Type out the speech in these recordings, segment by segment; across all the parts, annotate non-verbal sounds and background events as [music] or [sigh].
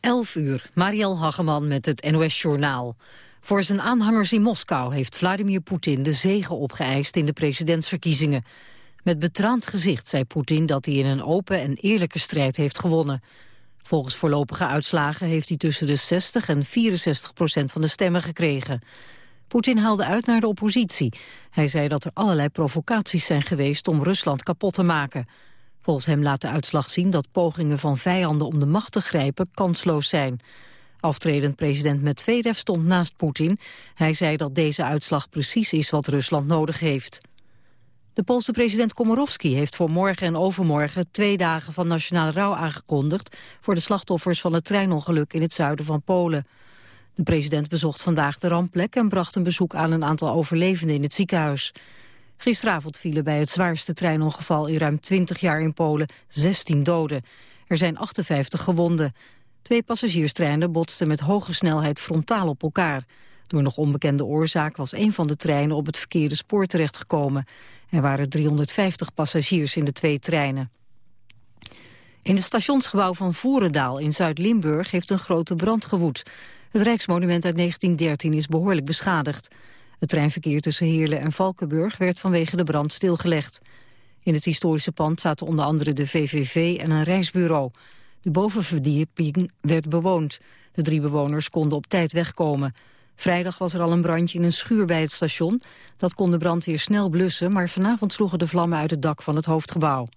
11 uur, Mariel Hageman met het NOS-journaal. Voor zijn aanhangers in Moskou heeft Vladimir Poetin de zege opgeëist in de presidentsverkiezingen. Met betraand gezicht zei Poetin dat hij in een open en eerlijke strijd heeft gewonnen. Volgens voorlopige uitslagen heeft hij tussen de 60 en 64 procent van de stemmen gekregen. Poetin haalde uit naar de oppositie. Hij zei dat er allerlei provocaties zijn geweest om Rusland kapot te maken. Volgens hem laat de uitslag zien dat pogingen van vijanden om de macht te grijpen kansloos zijn. Aftredend president Medvedev stond naast Poetin. Hij zei dat deze uitslag precies is wat Rusland nodig heeft. De Poolse president Komorowski heeft voor morgen en overmorgen twee dagen van nationale rouw aangekondigd voor de slachtoffers van het treinongeluk in het zuiden van Polen. De president bezocht vandaag de rampplek en bracht een bezoek aan een aantal overlevenden in het ziekenhuis. Gisteravond vielen bij het zwaarste treinongeval in ruim 20 jaar in Polen 16 doden. Er zijn 58 gewonden. Twee passagierstreinen botsten met hoge snelheid frontaal op elkaar. Door nog onbekende oorzaak was een van de treinen op het verkeerde spoor terechtgekomen. Er waren 350 passagiers in de twee treinen. In het stationsgebouw van Voerendaal in Zuid-Limburg heeft een grote brand gewoed. Het Rijksmonument uit 1913 is behoorlijk beschadigd. Het treinverkeer tussen Heerlen en Valkenburg werd vanwege de brand stilgelegd. In het historische pand zaten onder andere de VVV en een reisbureau. De bovenverdieping werd bewoond. De drie bewoners konden op tijd wegkomen. Vrijdag was er al een brandje in een schuur bij het station. Dat kon de brandweer snel blussen, maar vanavond sloegen de vlammen uit het dak van het hoofdgebouw.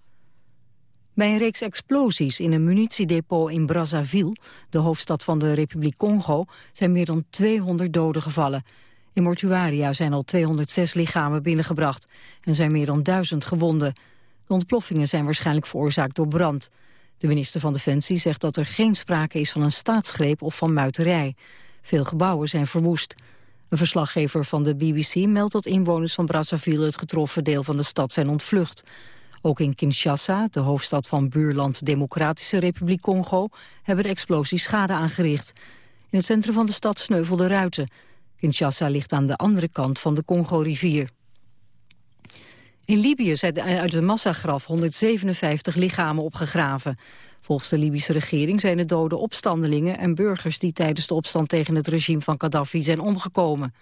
Bij een reeks explosies in een munitiedepot in Brazzaville, de hoofdstad van de Republiek Congo, zijn meer dan 200 doden gevallen. In mortuaria zijn al 206 lichamen binnengebracht en zijn meer dan 1000 gewonden. De ontploffingen zijn waarschijnlijk veroorzaakt door brand. De minister van Defensie zegt dat er geen sprake is van een staatsgreep of van muiterij. Veel gebouwen zijn verwoest. Een verslaggever van de BBC meldt dat inwoners van Brazzaville het getroffen deel van de stad zijn ontvlucht. Ook in Kinshasa, de hoofdstad van buurland Democratische Republiek Congo, hebben de explosies schade aangericht. In het centrum van de stad sneuvelden ruiten. Kinshasa ligt aan de andere kant van de Congo-rivier. In Libië zijn uit het massagraf 157 lichamen opgegraven. Volgens de Libische regering zijn de doden opstandelingen en burgers die tijdens de opstand tegen het regime van Gaddafi zijn omgekomen.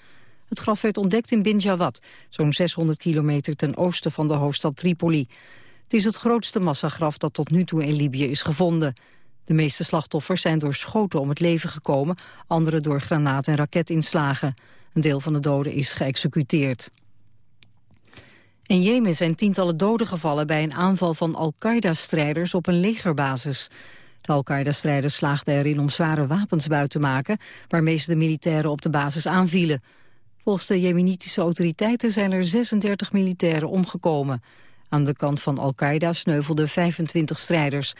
Het graf werd ontdekt in Binjawad, zo'n 600 kilometer ten oosten van de hoofdstad Tripoli. Het is het grootste massagraf dat tot nu toe in Libië is gevonden. De meeste slachtoffers zijn door schoten om het leven gekomen, andere door granaat- en raketinslagen. Een deel van de doden is geëxecuteerd. In Jemen zijn tientallen doden gevallen bij een aanval van Al-Qaeda-strijders op een legerbasis. De Al-Qaeda-strijders slaagden erin om zware wapens buiten te maken... waarmee ze de militairen op de basis aanvielen. Volgens de jemenitische autoriteiten zijn er 36 militairen omgekomen. Aan de kant van Al-Qaeda sneuvelden 25 strijders.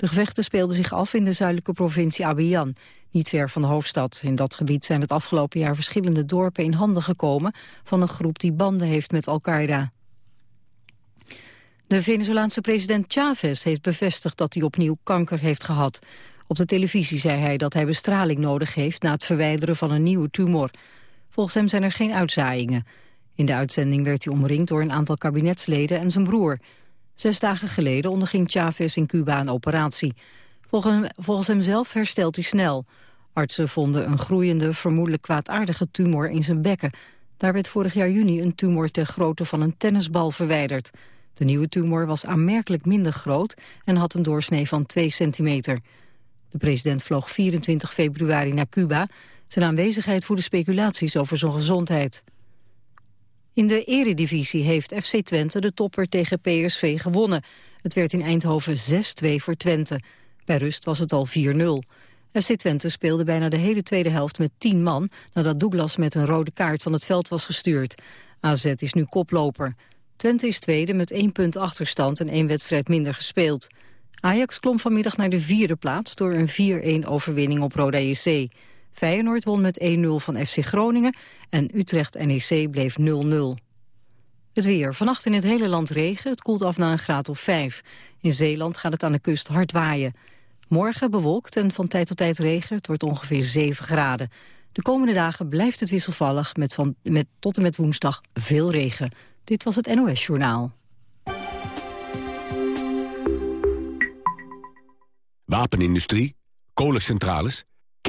De gevechten speelden zich af in de zuidelijke provincie Abiyaan, niet ver van de hoofdstad. In dat gebied zijn het afgelopen jaar verschillende dorpen in handen gekomen van een groep die banden heeft met Al-Qaeda. De Venezolaanse president Chavez heeft bevestigd dat hij opnieuw kanker heeft gehad. Op de televisie zei hij dat hij bestraling nodig heeft na het verwijderen van een nieuwe tumor. Volgens hem zijn er geen uitzaaiingen. In de uitzending werd hij omringd door een aantal kabinetsleden en zijn broer. Zes dagen geleden onderging Chavez in Cuba een operatie. Volgens hem zelf herstelt hij snel. Artsen vonden een groeiende, vermoedelijk kwaadaardige tumor in zijn bekken. Daar werd vorig jaar juni een tumor ter grootte van een tennisbal verwijderd. De nieuwe tumor was aanmerkelijk minder groot en had een doorsnee van 2 centimeter. De president vloog 24 februari naar Cuba. Zijn aanwezigheid voerde speculaties over zijn gezondheid. In de eredivisie heeft FC Twente de topper tegen PSV gewonnen. Het werd in Eindhoven 6-2 voor Twente. Bij rust was het al 4-0. FC Twente speelde bijna de hele tweede helft met 10 man... nadat Douglas met een rode kaart van het veld was gestuurd. AZ is nu koploper. Twente is tweede met één punt achterstand en één wedstrijd minder gespeeld. Ajax klom vanmiddag naar de vierde plaats door een 4-1 overwinning op Roda JC. Feyenoord won met 1-0 van FC Groningen en Utrecht-NEC bleef 0-0. Het weer. Vannacht in het hele land regen. Het koelt af naar een graad of 5. In Zeeland gaat het aan de kust hard waaien. Morgen bewolkt en van tijd tot tijd regen. Het wordt ongeveer 7 graden. De komende dagen blijft het wisselvallig met, van, met tot en met woensdag veel regen. Dit was het NOS Journaal. Wapenindustrie kolencentrales,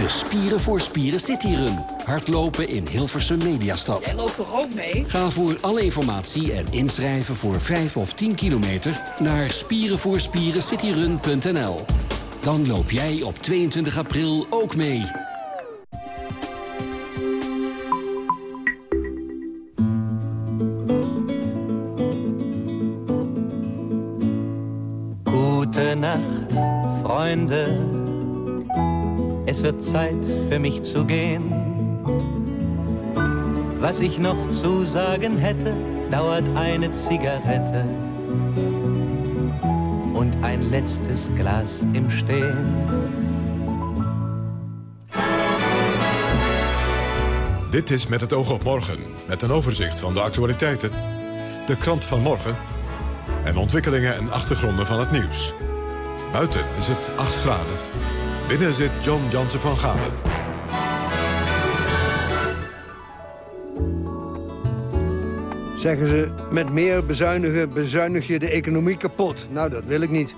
De Spieren voor Spieren Cityrun. Hardlopen in Hilversum Mediastad. En loopt toch ook mee? Ga voor alle informatie en inschrijven voor 5 of 10 kilometer... naar spierenvoorspierencityrun.nl. Dan loop jij op 22 april ook mee. Wird Zeit für mich zu gehen. Was ich noch zu sagen hätte, dauert eine Zigarette und ein letztes Glas im Stehen. Dit is Met het oog op morgen, met een overzicht van de actualiteiten, de krant van morgen en ontwikkelingen en achtergronden van het nieuws. Buiten is het 8 graden. Binnen zit John Jansen van Galen. Zeggen ze, met meer bezuinigen bezuinig je de economie kapot. Nou, dat wil ik niet.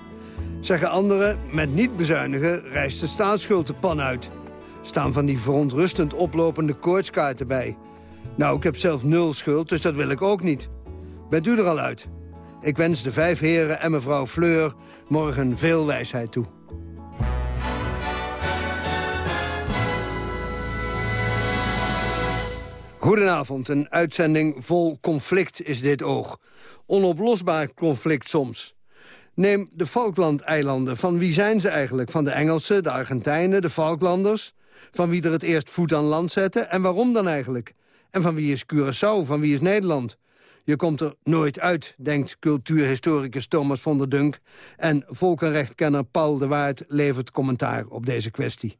Zeggen anderen, met niet bezuinigen rijst de staatsschuld de pan uit. Staan van die verontrustend oplopende koortskaarten bij. Nou, ik heb zelf nul schuld, dus dat wil ik ook niet. Bent u er al uit? Ik wens de vijf heren en mevrouw Fleur morgen veel wijsheid toe. Goedenavond, een uitzending vol conflict is dit oog. Onoplosbaar conflict soms. Neem de Falklandeilanden. Van wie zijn ze eigenlijk? Van de Engelsen, de Argentijnen, de Falklanders? Van wie er het eerst voet aan land zetten? En waarom dan eigenlijk? En van wie is Curaçao? Van wie is Nederland? Je komt er nooit uit, denkt cultuurhistoricus Thomas van der Dunk... en volkenrechtkenner Paul de Waard levert commentaar op deze kwestie.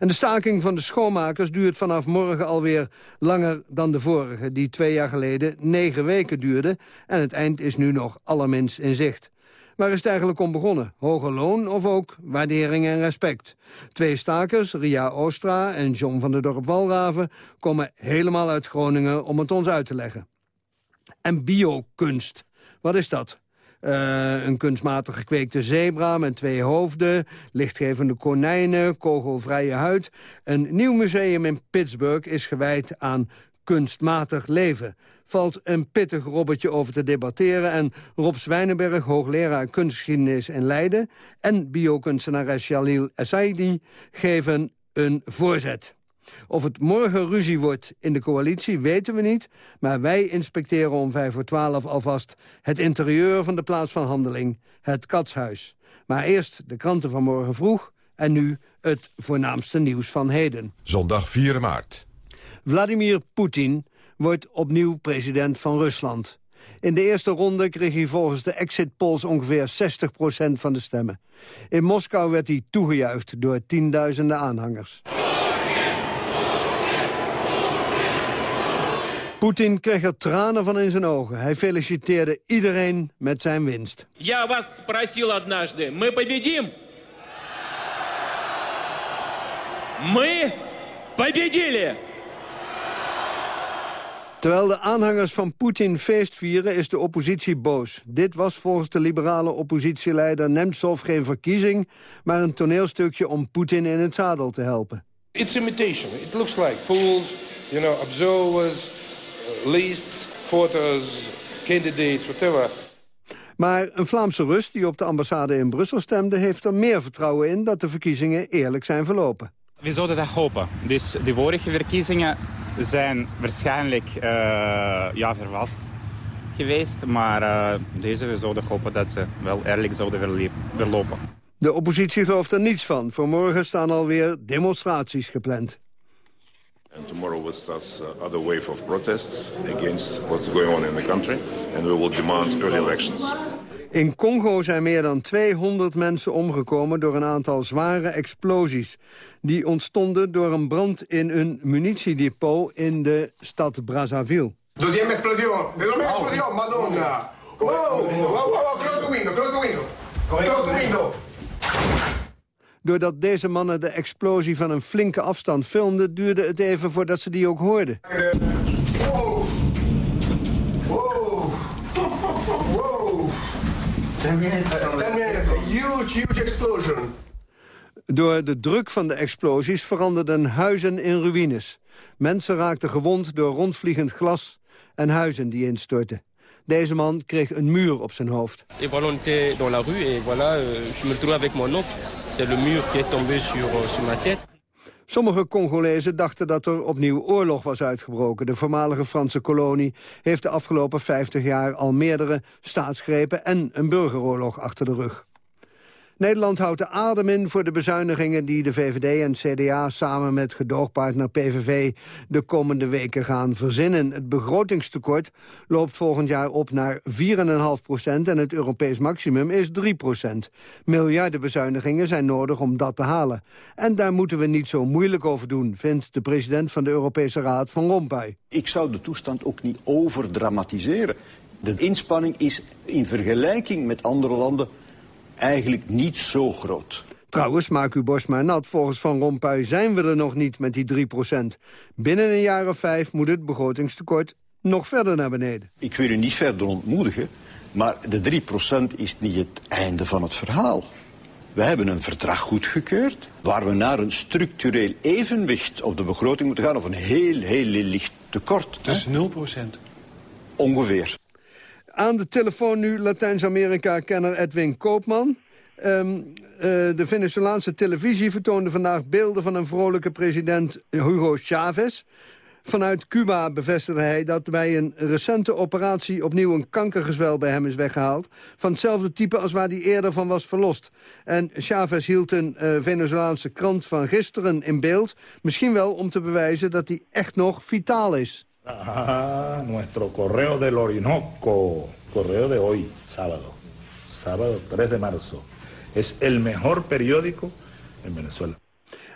En de staking van de schoonmakers duurt vanaf morgen alweer langer dan de vorige... die twee jaar geleden negen weken duurde. En het eind is nu nog allerminst in zicht. Waar is het eigenlijk om begonnen? Hoger loon of ook waardering en respect? Twee stakers, Ria Oostra en John van der Dorp Walraven... komen helemaal uit Groningen om het ons uit te leggen. En biokunst, wat is dat? Uh, een kunstmatig gekweekte zebra met twee hoofden... lichtgevende konijnen, kogelvrije huid. Een nieuw museum in Pittsburgh is gewijd aan kunstmatig leven. Valt een pittig robbertje over te debatteren... en Rob Zwijnenberg, hoogleraar kunstgeschiedenis in Leiden... en biokunstenares Jalil Essaidi geven een voorzet. Of het morgen ruzie wordt in de coalitie, weten we niet. Maar wij inspecteren om vijf voor twaalf alvast het interieur van de plaats van handeling, het Katshuis. Maar eerst de kranten van morgen vroeg en nu het voornaamste nieuws van heden. Zondag 4 maart. Vladimir Poetin wordt opnieuw president van Rusland. In de eerste ronde kreeg hij volgens de exit polls ongeveer 60% van de stemmen. In Moskou werd hij toegejuicht door tienduizenden aanhangers. Poetin kreeg er tranen van in zijn ogen. Hij feliciteerde iedereen met zijn winst. Я вас спросил однажды, мы победим? Мы победили! Terwijl de aanhangers van Poetin feest vieren, is de oppositie boos. Dit was volgens de liberale oppositieleider Nemtsov geen verkiezing... maar een toneelstukje om Poetin in het zadel te helpen. It's imitation. It looks like fools, you know, observers lists, foto's, candidates, whatever. Maar een Vlaamse Rus die op de ambassade in Brussel stemde... heeft er meer vertrouwen in dat de verkiezingen eerlijk zijn verlopen. We zouden dat hopen. Dus de vorige verkiezingen zijn waarschijnlijk uh, ja, vervast geweest. Maar uh, deze we zouden hopen dat ze wel eerlijk zouden verlopen. De oppositie gelooft er niets van. Voor morgen staan alweer demonstraties gepland. And tomorrow will start uh, other wave of protests against what's going on in the country, and we will demand early elections. In Congo zijn meer dan 200 mensen omgekomen door een aantal zware explosies. Die ontstonden door een brand in een munitiedepot in de stad Brazzaville. Deuxième explosion. Deuxième explosion, madonna. Oh, wow, wow, wow, close the window, close the window. Close the window. Doordat deze mannen de explosie van een flinke afstand filmden... duurde het even voordat ze die ook hoorden. Wow. Wow. Wow. Ten minutes. ten minutes. A huge, huge explosion. Door de druk van de explosies veranderden huizen in ruïnes. Mensen raakten gewond door rondvliegend glas en huizen die instortten. Deze man kreeg een muur op zijn hoofd. Et voilà, on était dans la rue et voilà, euh, je me retrouve avec mon oncle. C'est le mur qui est tombé sur, euh, sur ma tête. Sommige Congolezen dachten dat er opnieuw oorlog was uitgebroken. De voormalige Franse kolonie heeft de afgelopen 50 jaar al meerdere staatsgrepen en een burgeroorlog achter de rug. Nederland houdt de adem in voor de bezuinigingen die de VVD en CDA samen met gedoogpartner PVV de komende weken gaan verzinnen. Het begrotingstekort loopt volgend jaar op naar 4,5 procent en het Europees maximum is 3 procent. Miljarden bezuinigingen zijn nodig om dat te halen. En daar moeten we niet zo moeilijk over doen, vindt de president van de Europese Raad van Rompuy. Ik zou de toestand ook niet overdramatiseren. De inspanning is in vergelijking met andere landen eigenlijk niet zo groot. Trouwens, maak uw borst maar nat. Volgens Van Rompuy zijn we er nog niet met die 3% Binnen een jaar of vijf moet het begrotingstekort nog verder naar beneden. Ik wil u niet verder ontmoedigen, maar de 3% is niet het einde van het verhaal. We hebben een verdrag goedgekeurd... waar we naar een structureel evenwicht op de begroting moeten gaan... of een heel, heel licht tekort. Dus 0% Ongeveer. Aan de telefoon nu Latijns-Amerika-kenner Edwin Koopman. Um, uh, de Venezolaanse televisie vertoonde vandaag beelden van een vrolijke president Hugo Chavez. Vanuit Cuba bevestigde hij dat bij een recente operatie opnieuw een kankergezwel bij hem is weggehaald. Van hetzelfde type als waar hij eerder van was verlost. En Chavez hield een uh, Venezolaanse krant van gisteren in beeld. Misschien wel om te bewijzen dat hij echt nog vitaal is. Ah, nuestro correo del Orinoco, correo de hoy, sábado, sábado 3 de marzo. Es el mejor periódico en Venezuela.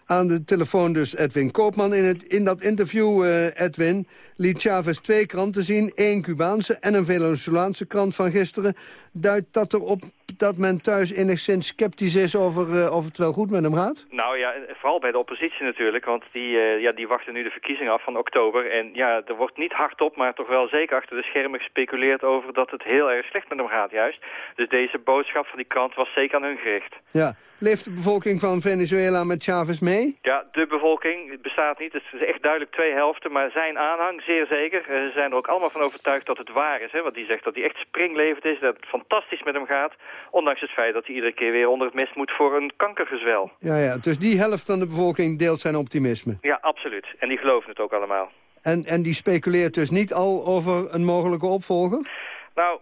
Aan de telefoon dus Edwin Koopman. In, het, in dat interview, uh, Edwin, liet Chavez twee kranten zien. één Cubaanse en een Venezolaanse krant van gisteren. Duidt dat erop dat men thuis enigszins sceptisch is over uh, of het wel goed met hem gaat? Nou ja, vooral bij de oppositie natuurlijk. Want die, uh, ja, die wachten nu de verkiezingen af van oktober. En ja, er wordt niet hardop, maar toch wel zeker achter de schermen gespeculeerd over dat het heel erg slecht met hem gaat juist. Dus deze boodschap van die krant was zeker aan hun gericht. Ja, leeft de bevolking van Venezuela met Chavez mee? Ja, de bevolking bestaat niet. Het is echt duidelijk twee helften. Maar zijn aanhang, zeer zeker. Ze zijn er ook allemaal van overtuigd dat het waar is. Hè? Want die zegt dat hij echt springlevend is, dat het fantastisch met hem gaat. Ondanks het feit dat hij iedere keer weer onder het mes moet voor een kankergezwel. Ja, ja, dus die helft van de bevolking deelt zijn optimisme. Ja, absoluut. En die geloven het ook allemaal. En, en die speculeert dus niet al over een mogelijke opvolger? Nou,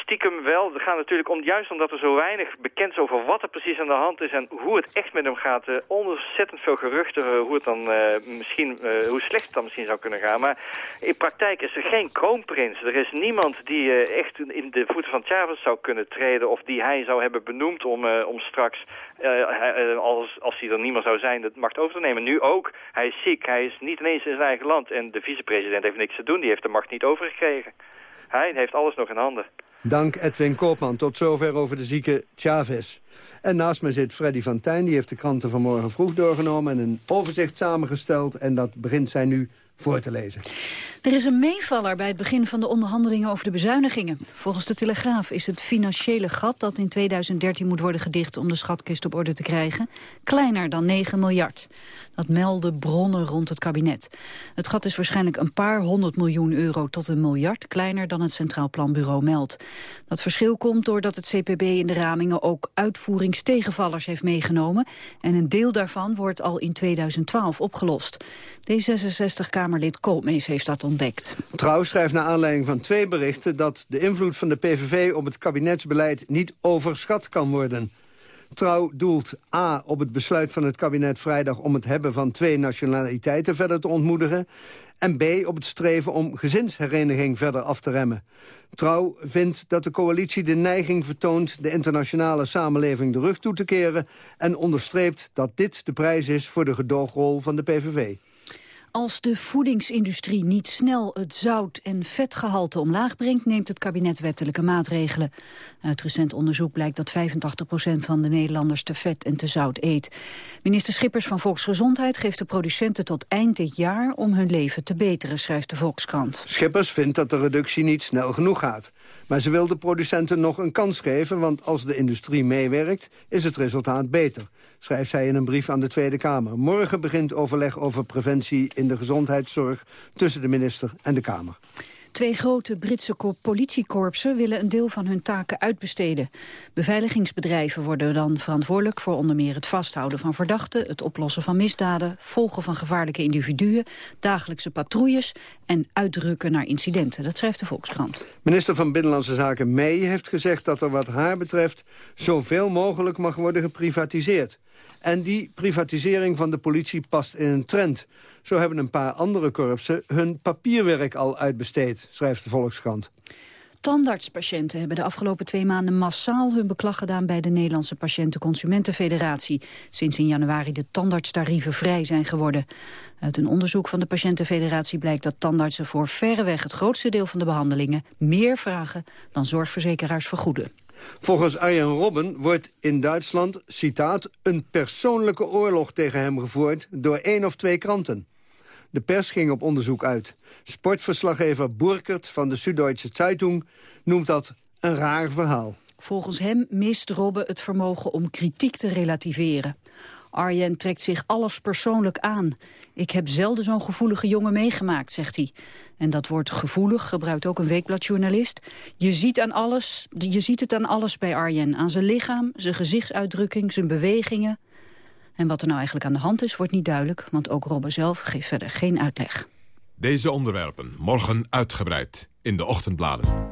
stiekem wel. Het gaat natuurlijk om, juist omdat er zo weinig bekend is over wat er precies aan de hand is en hoe het echt met hem gaat. Uh, ontzettend veel geruchten uh, hoe, het dan, uh, misschien, hoe slecht het dan misschien zou kunnen gaan. Maar in praktijk is er geen kroonprins. Er is niemand die echt in de voeten van Chavez zou kunnen treden of die hij zou hebben benoemd om, om straks, als, als hij er niet meer zou zijn, de macht over te nemen. Nu ook. Hij is ziek. Hij is niet ineens in zijn eigen land. En de vicepresident heeft niks te doen. Die heeft de macht niet overgekregen. Hij heeft alles nog in handen. Dank Edwin Koopman. Tot zover over de zieke Chavez. En naast me zit Freddy van Tijn. Die heeft de kranten vanmorgen vroeg doorgenomen... en een overzicht samengesteld. En dat begint zij nu voor te lezen. Er is een meevaller bij het begin van de onderhandelingen over de bezuinigingen. Volgens de Telegraaf is het financiële gat dat in 2013 moet worden gedicht om de schatkist op orde te krijgen, kleiner dan 9 miljard. Dat melden bronnen rond het kabinet. Het gat is waarschijnlijk een paar honderd miljoen euro tot een miljard kleiner dan het Centraal Planbureau meldt. Dat verschil komt doordat het CPB in de ramingen ook uitvoeringstegenvallers heeft meegenomen en een deel daarvan wordt al in 2012 opgelost. D66-Kamerlid Koolmees heeft dat ontdekt. Trouw schrijft naar aanleiding van twee berichten... dat de invloed van de PVV op het kabinetsbeleid niet overschat kan worden. Trouw doelt A op het besluit van het kabinet vrijdag... om het hebben van twee nationaliteiten verder te ontmoedigen... en B op het streven om gezinshereniging verder af te remmen. Trouw vindt dat de coalitie de neiging vertoont... de internationale samenleving de rug toe te keren... en onderstreept dat dit de prijs is voor de gedoogrol van de PVV. Als de voedingsindustrie niet snel het zout- en vetgehalte omlaag brengt... neemt het kabinet wettelijke maatregelen. Uit recent onderzoek blijkt dat 85% van de Nederlanders te vet en te zout eet. Minister Schippers van Volksgezondheid geeft de producenten tot eind dit jaar... om hun leven te beteren, schrijft de Volkskrant. Schippers vindt dat de reductie niet snel genoeg gaat. Maar ze wil de producenten nog een kans geven... want als de industrie meewerkt, is het resultaat beter schrijft zij in een brief aan de Tweede Kamer. Morgen begint overleg over preventie in de gezondheidszorg... tussen de minister en de Kamer. Twee grote Britse politiekorpsen willen een deel van hun taken uitbesteden. Beveiligingsbedrijven worden dan verantwoordelijk voor onder meer het vasthouden van verdachten, het oplossen van misdaden, volgen van gevaarlijke individuen, dagelijkse patrouilles en uitdrukken naar incidenten. Dat schrijft de Volkskrant. Minister van Binnenlandse Zaken May heeft gezegd dat er wat haar betreft zoveel mogelijk mag worden geprivatiseerd. En die privatisering van de politie past in een trend. Zo hebben een paar andere korpsen hun papierwerk al uitbesteed, schrijft de Volkskrant. Tandartspatiënten hebben de afgelopen twee maanden massaal hun beklag gedaan bij de Nederlandse Patiëntenconsumentenfederatie. Sinds in januari de tandartstarieven vrij zijn geworden. Uit een onderzoek van de Patiëntenfederatie blijkt dat tandartsen voor verreweg het grootste deel van de behandelingen meer vragen dan zorgverzekeraars vergoeden. Volgens Arjen Robben wordt in Duitsland, citaat, een persoonlijke oorlog tegen hem gevoerd door één of twee kranten. De pers ging op onderzoek uit. Sportverslaggever Burkert van de Süddeutsche Zeitung noemt dat een raar verhaal. Volgens hem mist Robben het vermogen om kritiek te relativeren. Arjen trekt zich alles persoonlijk aan. Ik heb zelden zo'n gevoelige jongen meegemaakt, zegt hij. En dat woord gevoelig gebruikt ook een weekbladjournalist. Je ziet, aan alles, je ziet het aan alles bij Arjen. Aan zijn lichaam, zijn gezichtsuitdrukking, zijn bewegingen. En wat er nou eigenlijk aan de hand is, wordt niet duidelijk... want ook Robbe zelf geeft verder geen uitleg. Deze onderwerpen morgen uitgebreid in de ochtendbladen.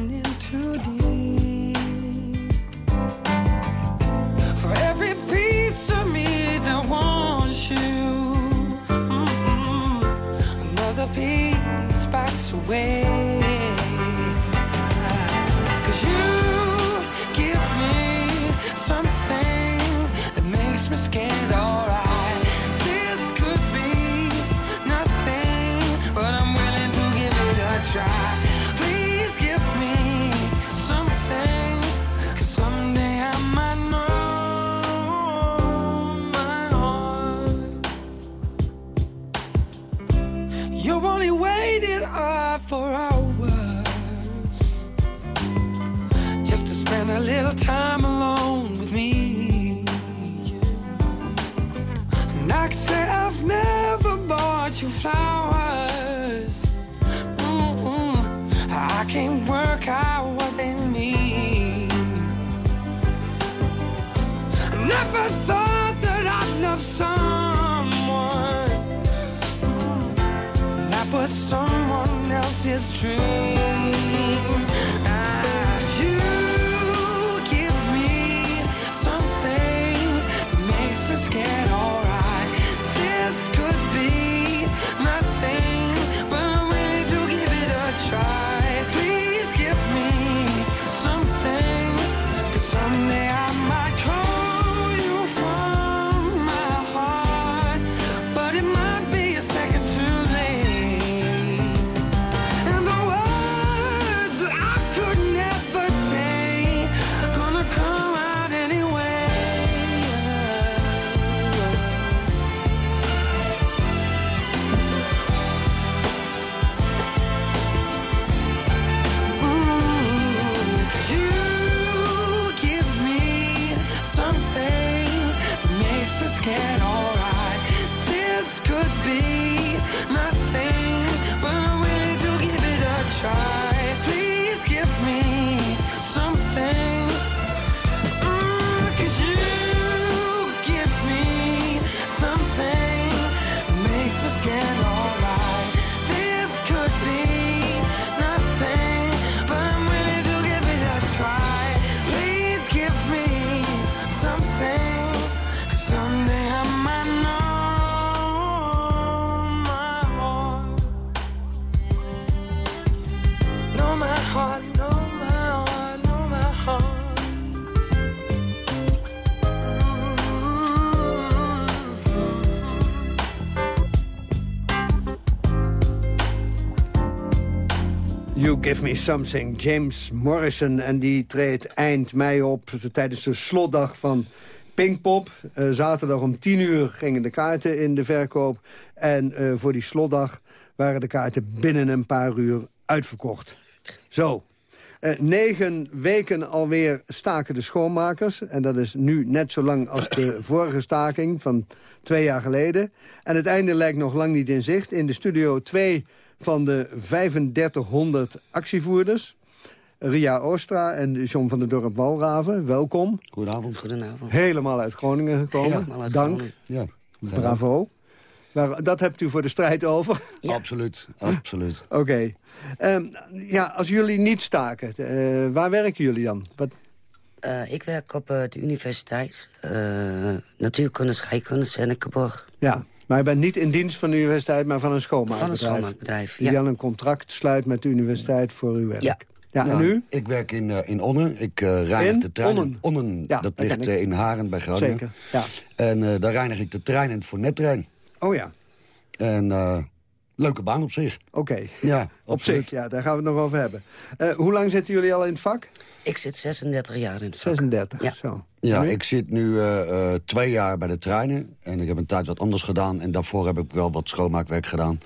away. For hours just to spend a little time alone with me. And I can say I've never bought you flowers. Mm-mm. I can't work out what they mean. Never thought that I'd love someone that was someone else's dream. Give Me Something, James Morrison. En die treedt eind mei op tijdens de slotdag van Pinkpop. Eh, zaterdag om 10 uur gingen de kaarten in de verkoop. En eh, voor die slotdag waren de kaarten binnen een paar uur uitverkocht. Zo. Eh, negen weken alweer staken de schoonmakers. En dat is nu net zo lang als de [coughs] vorige staking van twee jaar geleden. En het einde lijkt nog lang niet in zicht. In de studio twee van de 3500 actievoerders. Ria Oostra en John van der Dorp Walraven, welkom. Goedenavond. Goedenavond. Helemaal uit Groningen gekomen. Helemaal uit Dank. Groningen. Ja. Bravo. Maar dat hebt u voor de strijd over? Absoluut, absoluut. [laughs] Oké. Ehm, ja, als jullie niet staken, eh, waar werken jullie dan? Wat, Eh, ik werk op eh, de universiteit. eh natuurkunde, scheikunde, Sennekeborg. ja, maar je bent niet in dienst van de universiteit, maar van een schoonmaakbedrijf. Van een schoonmaakbedrijf, Die ja. dan een contract sluit met de universiteit voor uw werk. Ja. Ja, en u? Ik werk in, eh, in Onnen. Ik eh reinig In de treinen. Onnen? Ja, dat dat ligt eh, in Haren bij Groningen. Zeker, ja. En eh, daar reinig ik de treinen voor Nettrein. Oh ja, En eh, leuke baan op zich. oké. Ja, [laughs] Op zich, ja, daar gaan we het nog over hebben. Eh, hoe lang zitten jullie al in het vak? Ik zit 36 jaar in het vak. 36, Ja. zo. Ja, ik zit nu eh, eh, twee jaar bij de treinen. En ik heb een tijd wat anders gedaan. En daarvoor heb ik wel wat schoonmaakwerk gedaan.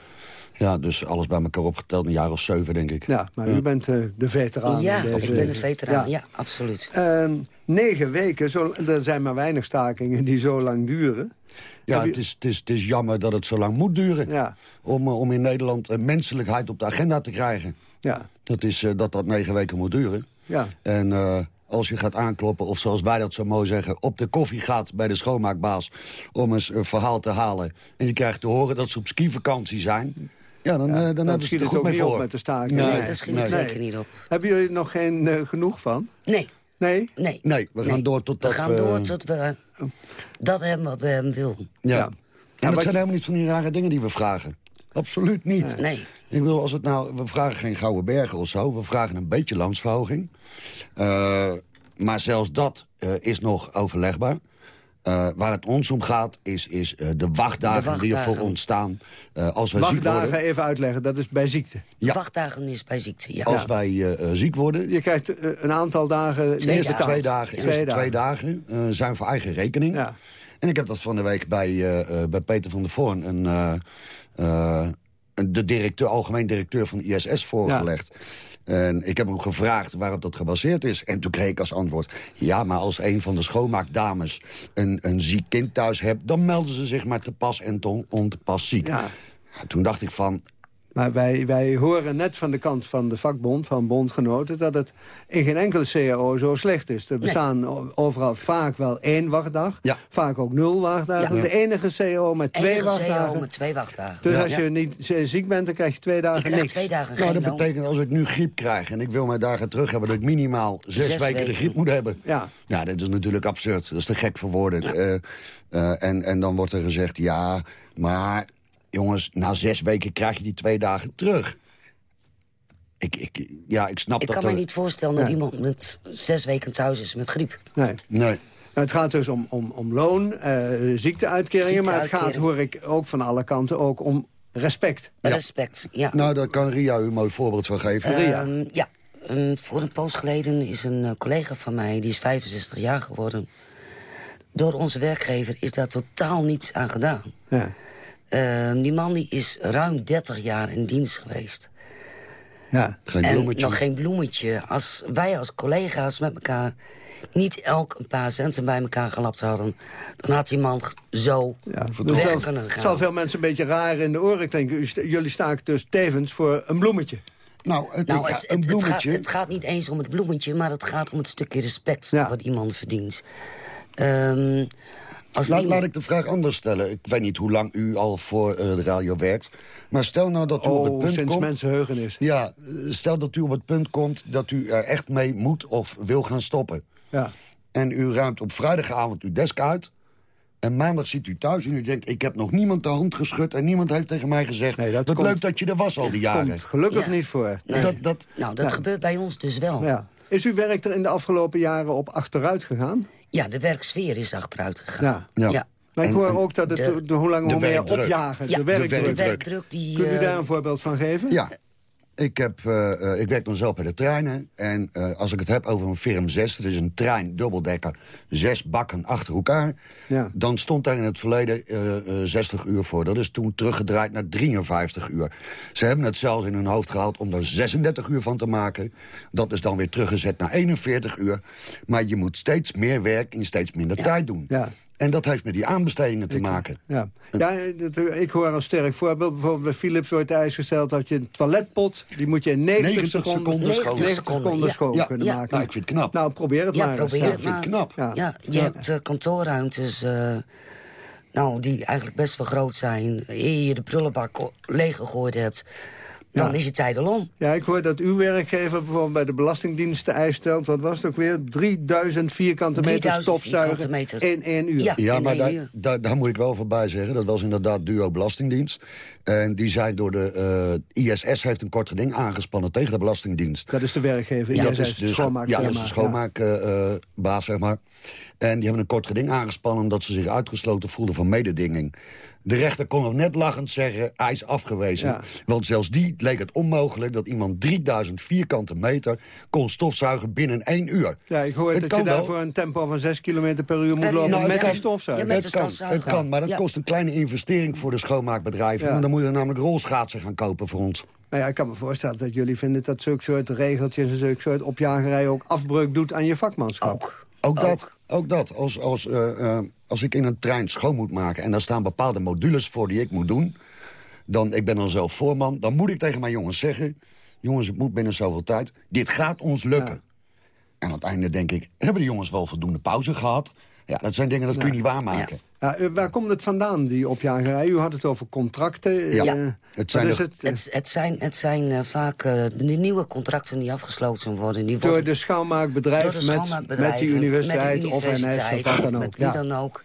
Ja, dus alles bij elkaar opgeteld, een jaar of zeven, denk ik. Ja, maar u bent eh, de veteraan. Ja, in deze- ik ben een veteraan. Ja. Ja, absoluut. Ehm, negen weken, zo, er zijn maar weinig stakingen die zo lang duren. Ja, je- het is, het, is, het is jammer dat het zo lang moet duren. Ja. Om, eh, om in Nederland eh, menselijkheid op de agenda te krijgen. Ja, Dat is eh, dat dat negen weken moet duren. ja. En eh, als je gaat aankloppen, of zoals wij dat zo mooi zeggen... op de koffie gaat bij de schoonmaakbaas om eens een verhaal te halen... en je krijgt te horen dat ze op skivakantie zijn... ja, dan, eh, dan, dan hebben ze schiet het goed ook mee niet voor. op met de staking. Nee, Nee, daar schiet nee. het zeker niet op. Hebben jullie er nog geen eh, genoeg van? Nee, Nee? nee. Nee, we gaan nee. door tot We dat gaan we- door tot we dat hebben wat we hebben willen. Ja. Ja. En wat dat je- zijn helemaal niet van die rare dingen die we vragen. Absoluut niet. Nee. Ik bedoel, als het nou, we vragen geen gouden bergen of zo. We vragen een beetje loonsverhoging. Eh, maar zelfs dat eh, is nog overlegbaar. Eh, waar het ons om gaat, is, is eh, de, wachtdagen De die ervoor ontstaan. eh, als wij ziek Wachtdagen worden. even uitleggen, dat is bij ziekte. Ja. Wachtdagen is bij ziekte, ja. Als wij ziek worden. Je krijgt een aantal dagen De eerste twee dagen, Twee dagen. twee dagen zijn voor eigen rekening. Ja. En ik heb dat van de week bij, eh, eh, bij Peter van der Voorn... Een, eh, eh, de directeur, algemeen directeur van de ISS voorgelegd. En ik heb hem gevraagd waarop dat gebaseerd is. En toen kreeg ik als antwoord... ja, maar als een van de schoonmaakdames een, een ziek kind thuis hebt... dan melden ze zich maar te pas en te ontepas ziek. Ja, toen dacht ik van... Maar wij, wij horen net van de kant van de vakbond, van bondgenoten... dat het in geen enkele CAO zo slecht is. Er bestaan overal vaak wel één wachtdag. Ja. Vaak ook nul wachtdagen. Ja. De enige CAO met twee Enige wachtdagen. CEO met twee wachtdagen. Dus Ja. als je niet ziek bent, dan krijg je twee dagen niks. twee dagen Nou, dat loon. betekent als ik nu griep krijg en ik wil mijn dagen terug hebben... dat ik minimaal zes, Zes weken, de griep moet hebben. Ja. Ja, dat is natuurlijk absurd. Dat is te gek voor woorden. Eh, eh, en, en dan wordt er gezegd, ja, maar jongens, na zes weken krijg je die twee dagen terug. Ik, ik, ja, ik snap Ik dat kan me niet voorstellen dat Ja. iemand met zes weken thuis is met griep. Nee. Nee. Nou, het gaat dus om, om, om loon, eh, ziekteuitkeringen... maar het gaat, hoor ik ook van alle kanten, ook om respect. Respect, ja. Nou, daar kan Ria u een mooi voorbeeld van geven. Ehm, ja, Een- voor een poos geleden is een eh, collega van mij, die is 65 jaar geworden. Door onze werkgever is daar totaal niets aan gedaan. Ja. Ehm, die man die is ruim 30 jaar in dienst geweest. Ja. Geen en bloemetje. nog geen bloemetje. Als wij als collega's met elkaar niet elk een paar centen bij elkaar gelapt hadden... dan had die man zo Ja, weg zal, kunnen gaan. zal veel mensen een beetje raar in de oren klinken. Jullie staken dus tevens voor een bloemetje. Nou, het, Nou, het, een het, het, gaat, bloemetje... het gaat niet eens om het bloemetje, maar het gaat om het stukje respect Ja. wat iemand verdient. Ehm, als Laat, laat ik de vraag anders stellen. Ik weet niet hoe lang u al voor eh, de radio werkt. Maar stel nou dat u op het Oh, punt sinds komt... mensenheugen is. Ja, stel dat u op het punt komt dat u er echt mee moet of wil gaan stoppen. Ja. En u ruimt op vrijdagavond uw desk uit. En maandag zit u thuis en u denkt... ik heb nog niemand de hand geschud en niemand heeft tegen mij gezegd... Nee, dat wat komt- leuk dat je er was al die jaren. Komt gelukkig Ja. niet voor. Nee. Dat, dat, Nou, dat Ja. gebeurt bij ons dus wel. Ja, Ja. Is uw werk er in de afgelopen jaren op achteruit gegaan? De werksfeer is achteruit gegaan. Ja. ja. Maar ik En- hoor en ook dat het de- de, hoe langer de hoe meer opjagen. Ja, de de werkdruk. werkdruk. werkdruk die... Kunt u eh, daar een voorbeeld van geven? Ja, Ik, heb, eh, eh, ik werk dan zelf bij de treinen. En eh, als ik het heb over een firm 6, het is een trein, dubbeldekker, zes bakken achter elkaar. Ja. Dan stond daar in het verleden eh, eh, 60 uur voor. Dat is toen teruggedraaid naar 53 uur. Ze hebben het zelfs in hun hoofd gehaald om er 36 uur van te maken. Dat is dan weer teruggezet naar 41 uur. Maar je moet steeds meer werk in steeds minder tijd doen. Ja. En dat heeft met die aanbestedingen te maken. Ja, ja dat, ik hoor een sterk voorbeeld. Bijvoorbeeld bij Philips wordt eis gesteld dat je een toiletpot... die moet je in 90, 90 seconden, seconden schoon. 90 seconden Ja. schoon Ja. kunnen Ja. maken. Nou, ik vind het knap. Nou, probeer het Ja, maar eens. probeer het vind knap. Ja. Ja, je hebt eh, kantoorruimtes eh, nou, die eigenlijk best wel groot zijn. Eer je de prullenbak leeggegooid hebt, dan Ja. is al om. Ja, ik hoor dat uw werkgever bijvoorbeeld bij de Belastingdienst de eis stelt... wat was het ook weer? 3000 vierkante meter 3000 stofzuigen in één uur. Ja. Ja, in maar één daar, uur. daar, daar moet ik wel voorbij zeggen. Dat was inderdaad Duo Belastingdienst. En die zijn door de eh, ISS heeft een kort geding aangespannen tegen de Belastingdienst. Dat is de werkgever. Ja, dat zei is de, scho- schoonmaakfirma. ja, dat is de schoonmaakbaas, zeg maar. En die hebben een kort geding aangespannen... omdat ze zich uitgesloten voelden van mededinging. De rechter kon nog net lachend zeggen, hij is afgewezen. Ja. Want zelfs die leek het onmogelijk... dat iemand 3000 vierkante meter kon stofzuigen binnen één uur. Ja, ik hoor Het dat kan je wel. daarvoor een tempo van 6 km per uur moet lopen Nou, met het die kan. stofzuiger. Ja, met het, de kan, stofzuiger. het kan, maar dat Ja. kost een kleine investering voor de schoonmaakbedrijven. Ja. Want dan moet je namelijk rolschaatsen gaan kopen voor ons. Nou ja, ik kan me voorstellen dat jullie vinden dat zulke soort regeltjes... en zulke soort opjagerij ook afbreuk doet aan je vakmanschap. Ook. Ook dat. Ook dat. Als, als, eh, eh, als ik in een trein schoon moet maken... en daar staan bepaalde modules voor die ik moet doen... dan, ik ben dan zelf voorman, dan moet ik tegen mijn jongens zeggen... jongens, het moet binnen zoveel tijd. Dit gaat ons lukken. En aan het einde denk ik, hebben de jongens wel voldoende pauze gehad? Ja, dat zijn dingen, dat kun je niet waarmaken. Ja, eh, waar komt het vandaan, die opjagerij? U had het over contracten. Ja, eh, het zijn er- het? Het, het zijn, het zijn eh, vaak eh, de nieuwe contracten die afgesloten worden. Die door worden de schoonmaakbedrijf, door de met, schoonmaakbedrijven, met die universiteit, met de of NS of universiteit, wat dan of ook. met wie Ja. dan ook.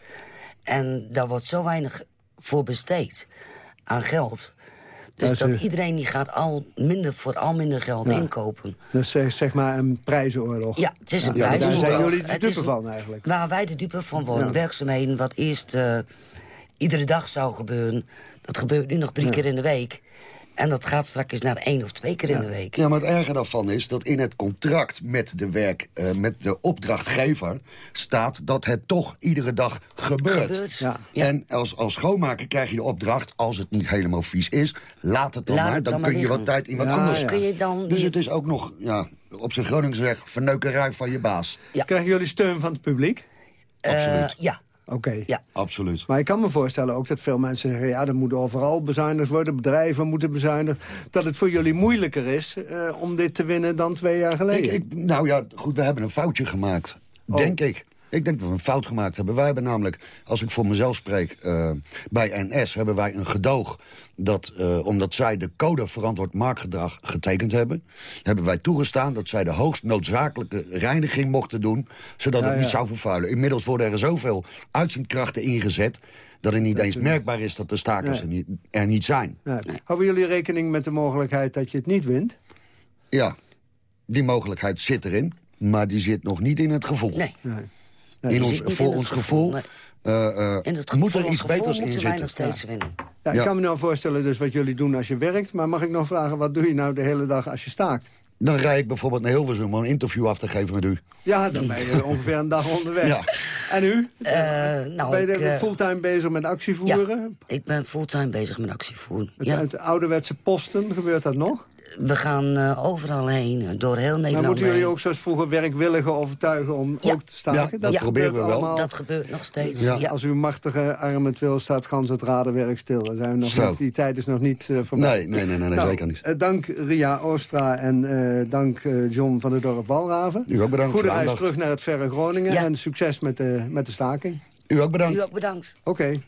En daar wordt zo weinig voor besteed aan geld. Dus dat iedereen die gaat al minder, voor al minder geld Ja. inkopen. Dus zeg, zeg maar een prijzenoorlog. Ja, het is een Ja, daar prijsoorlog. zijn jullie de is dupe van eigenlijk. Waar wij de dupe van worden. Ja. Werkzaamheden wat eerst eh, iedere dag zou gebeuren. Dat gebeurt nu nog drie keer in de week. En dat gaat straks naar één of twee keer in de week. Ja, maar het erge daarvan is dat in het contract met de, werk, eh, met de opdrachtgever... staat dat het toch iedere dag gebeurt. Gebeurt. Ja. En als, als schoonmaker krijg je de opdracht... als het niet helemaal vies is, laat het dan Laat maar. het Dan dan kun maar je wat tijd in wat Ja, anders. ja. Kun je dan Dus het is ook nog, ja, op zijn Gronings zeg, verneukerij van je baas. Krijgen jullie steun van het publiek? Eh, Absoluut. ja, Oké. ja. Absoluut. Maar ik kan me voorstellen ook dat veel mensen zeggen... ja, er moet overal bezuinigd worden, bedrijven moeten bezuinigen... dat het voor jullie moeilijker is eh, om dit te winnen dan twee jaar geleden. Ik, ik, nou ja, goed, we hebben een foutje gemaakt. Oh. Denk ik. Ik denk dat we een fout gemaakt hebben. Wij hebben namelijk, als ik voor mezelf spreek, eh, bij NS hebben wij een gedoog... dat eh, omdat zij de code verantwoord marktgedrag getekend hebben... hebben wij toegestaan dat zij de hoogst noodzakelijke reiniging mochten doen... zodat Ja, het niet ja. zou vervuilen. Inmiddels worden er zoveel uitzendkrachten ingezet... dat het niet eens merkbaar is dat de stakers Nee. er, niet, er niet zijn. Nee. Houden jullie rekening met de mogelijkheid dat je het niet wint? Ja, die mogelijkheid zit erin... maar die zit nog niet in het gevoel. Nee. Nee. in ons, voor in ons gevoel, gevoel nee. eh, eh, het moet er ons iets beters in moeten wij nog zitten. steeds winnen. Ja, Ja. Ik kan me nou voorstellen dus wat jullie doen als je werkt... maar mag ik nog vragen, wat doe je nou de hele dag als je staakt? Dan rij ik bijvoorbeeld naar Hilversum om een interview af te geven met u. Ja, dan ben je ongeveer een dag onderweg. Ja. En u? Eh, nou, ben je ik, eh, fulltime bezig met actievoeren? Ik ben fulltime bezig met actievoeren. Met Ja. uit de ouderwetse posten, gebeurt dat nog? We gaan eh, overal heen, eh, door heel Maar Nederland moeten jullie ook zoals vroeger werkwilligen overtuigen om Ja. ook te staken? Ja, dat proberen gebeurt we wel. allemaal. Dat gebeurt nog steeds. Ja. Ja. Als uw machtige arm het wil, staat gans het radenwerk stil. Dan Zijn we nog niet, die tijd is nog niet eh, voorbij. Nee, nee, nee, nee, nee, Nou, zeker niet. dank Ria Oostra en eh, dank eh, John van der Dorp Walraven. U ook bedankt Goede voor reis terug naar het verre Groningen. Ja. En succes met de, met de staking. U ook bedankt. U ook bedankt. Oké.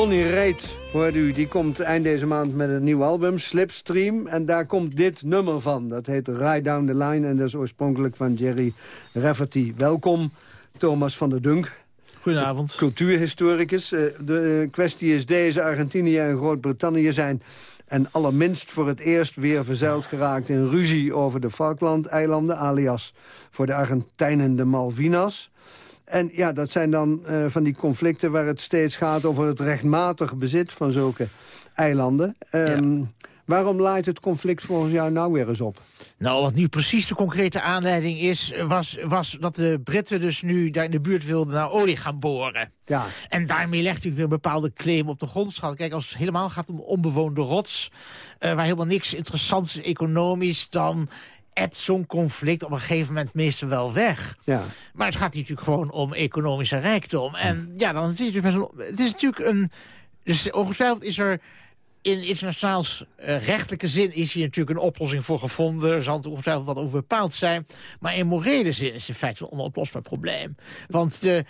Bonnie Raitt, hoorde u, die komt eind deze maand met een nieuw album, Slipstream. En daar komt dit nummer van. Dat heet Ride Down the Line en dat is oorspronkelijk van Jerry Rafferty. Welkom, Thomas van der Dunk. Goedenavond. Cultuurhistoricus. Eh, De eh, kwestie is deze. Argentinië en Groot-Brittannië zijn... en allerminst voor het eerst weer verzeild geraakt in ruzie over de Falkland-eilanden... alias voor de Argentijnen de Malvinas... En ja, dat zijn dan eh, van die conflicten waar het steeds gaat over het rechtmatig bezit van zulke eilanden. Ehm, Waarom laait het conflict volgens jou nou weer eens op? Nou, wat nu precies de concrete aanleiding is... was, was dat de Britten dus nu daar in de buurt wilden naar olie gaan boren. Ja. En daarmee legt u weer een bepaalde claim op de grondschat. Kijk, als het helemaal gaat om onbewoonde rots... eh, waar helemaal niks interessants is economisch... dan ebt zo'n conflict op een gegeven moment meestal wel weg. Ja. Maar het gaat natuurlijk gewoon om economische rijkdom. En ja, dan is best wel- het is natuurlijk een... Dus ongetwijfeld is er in internationaal eh, rechtelijke zin is hier natuurlijk een oplossing voor gevonden. Er zal het ongetwijfeld wat over bepaald zijn. Maar in morele zin is het in feite een onoplosbaar probleem. Want de,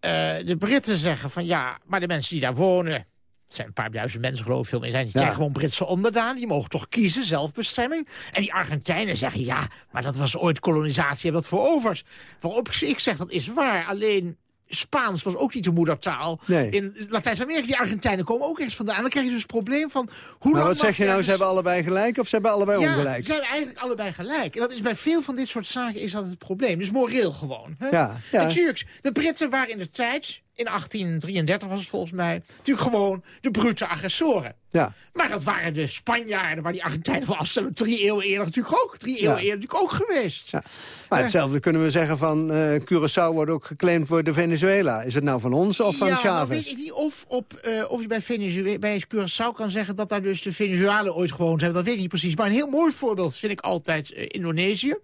eh, de Britten zeggen van ja, maar de mensen die daar wonen... Het zijn een paar duizend mensen, geloof ik, veel meer zijn. Die Ja. zijn gewoon Britse onderdaan. Die mogen toch kiezen, zelfbestemming. En die Argentijnen zeggen, ja, maar dat was ooit kolonisatie. Hebben dat veroverd. Waarop ik, ik zeg, dat is waar. Alleen Spaans was ook niet de moedertaal. Nee. In Latijns-Amerika, die Argentijnen komen ook ergens vandaan. Dan krijg je dus het probleem van... Hoe maar lang wat zeg je nou, ze hebben allebei gelijk of ze hebben allebei ja, ongelijk? ze hebben eigenlijk allebei gelijk. En dat is bij veel van dit soort zaken is dat het probleem. Dus moreel gewoon. Hè? Ja, ja. Natuurlijk, de Britten waren in de tijd, in 1833 was het volgens mij... natuurlijk gewoon de brute agressoren. Ja. Maar dat waren de Spanjaarden waar die Argentijnen van afstellen... drie eeuwen eerder natuurlijk ook. Drie Ja. eeuwen eerder natuurlijk ook geweest. Ja. Maar hetzelfde kunnen we zeggen van eh Curaçao wordt ook geclaimd door de Venezuela. Is het nou van ons of van ja, Chavez? weet ik niet of, op, eh, of je bij, Venezue bij Curaçao kan zeggen... dat daar dus de Venezuelen ooit gewoond hebben. Dat weet ik niet precies. Maar een heel mooi voorbeeld vind ik altijd eh, Indonesië.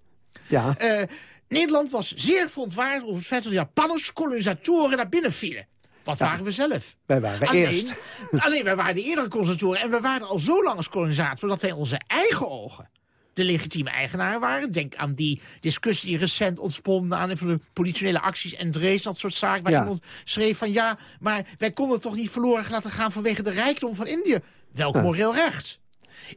Ja. Nederland was zeer verontwaardigd over het feit dat de Japanners kolonisatoren naar binnen vielen. Wat waren we zelf? Wij waren alleen, eerst. [laughs] alleen, wij waren de eerdere kolonisatoren. En we waren al zo lang als kolonisator dat wij onze eigen ogen de legitieme eigenaar waren. Denk aan die discussie die recent ontspon aan de politionele acties en Drees, dat soort zaken. Waar Ja. iemand schreef van ja, maar wij konden het toch niet verloren laten gaan vanwege de rijkdom van Indië. Welk Ja. moreel recht?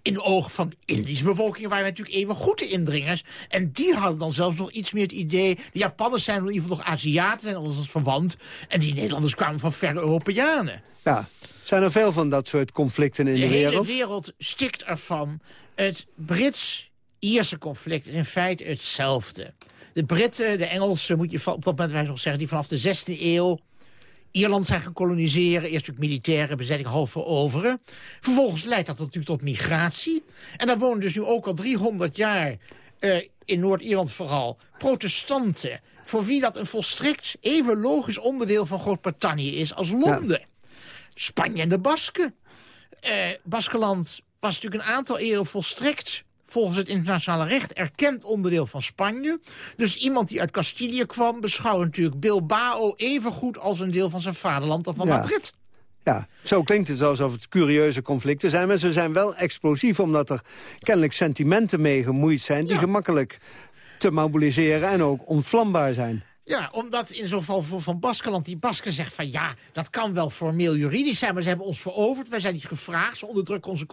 In de ogen van de Indische bevolking waren wij natuurlijk even goede indringers. En die hadden dan zelfs nog iets meer het idee... de Japanners zijn in ieder geval nog Aziaten, zijn ons verwant. En die Nederlanders kwamen van verre Europeanen. Ja. Zijn er veel van dat soort conflicten in de, De hele wereld? wereld stikt ervan. Het Brits-Ierse conflict is in feite hetzelfde. De Britten, de Engelsen, moet je op dat moment nog zeggen... die vanaf de 16e eeuw Ierland zijn gaan koloniseren. Eerst natuurlijk militaire bezetting half veroveren. Vervolgens leidt dat natuurlijk tot migratie. En daar wonen dus nu ook al 300 jaar... eh, in Noord-Ierland vooral, protestanten... voor wie dat een volstrekt even logisch onderdeel van Groot-Brittannië is als Londen. Spanje en de Basken. Eh Baskeland was natuurlijk een aantal eeuwen volstrekt volgens het internationale recht erkend onderdeel van Spanje. Dus iemand die uit Castilië kwam beschouwde natuurlijk Bilbao even goed als een deel van zijn vaderland dan van Ja. Madrid. Ja, zo klinkt het alsof het curieuze conflicten zijn. Maar ze zijn wel explosief omdat er kennelijk sentimenten mee gemoeid zijn... die gemakkelijk te mobiliseren en ook ontvlambaar zijn. Ja, omdat in zo'n geval voor Van Baskeland die Basken zegt van ja, dat kan wel formeel juridisch zijn, maar ze hebben ons veroverd. Wij zijn niet gevraagd, ze onderdrukken onze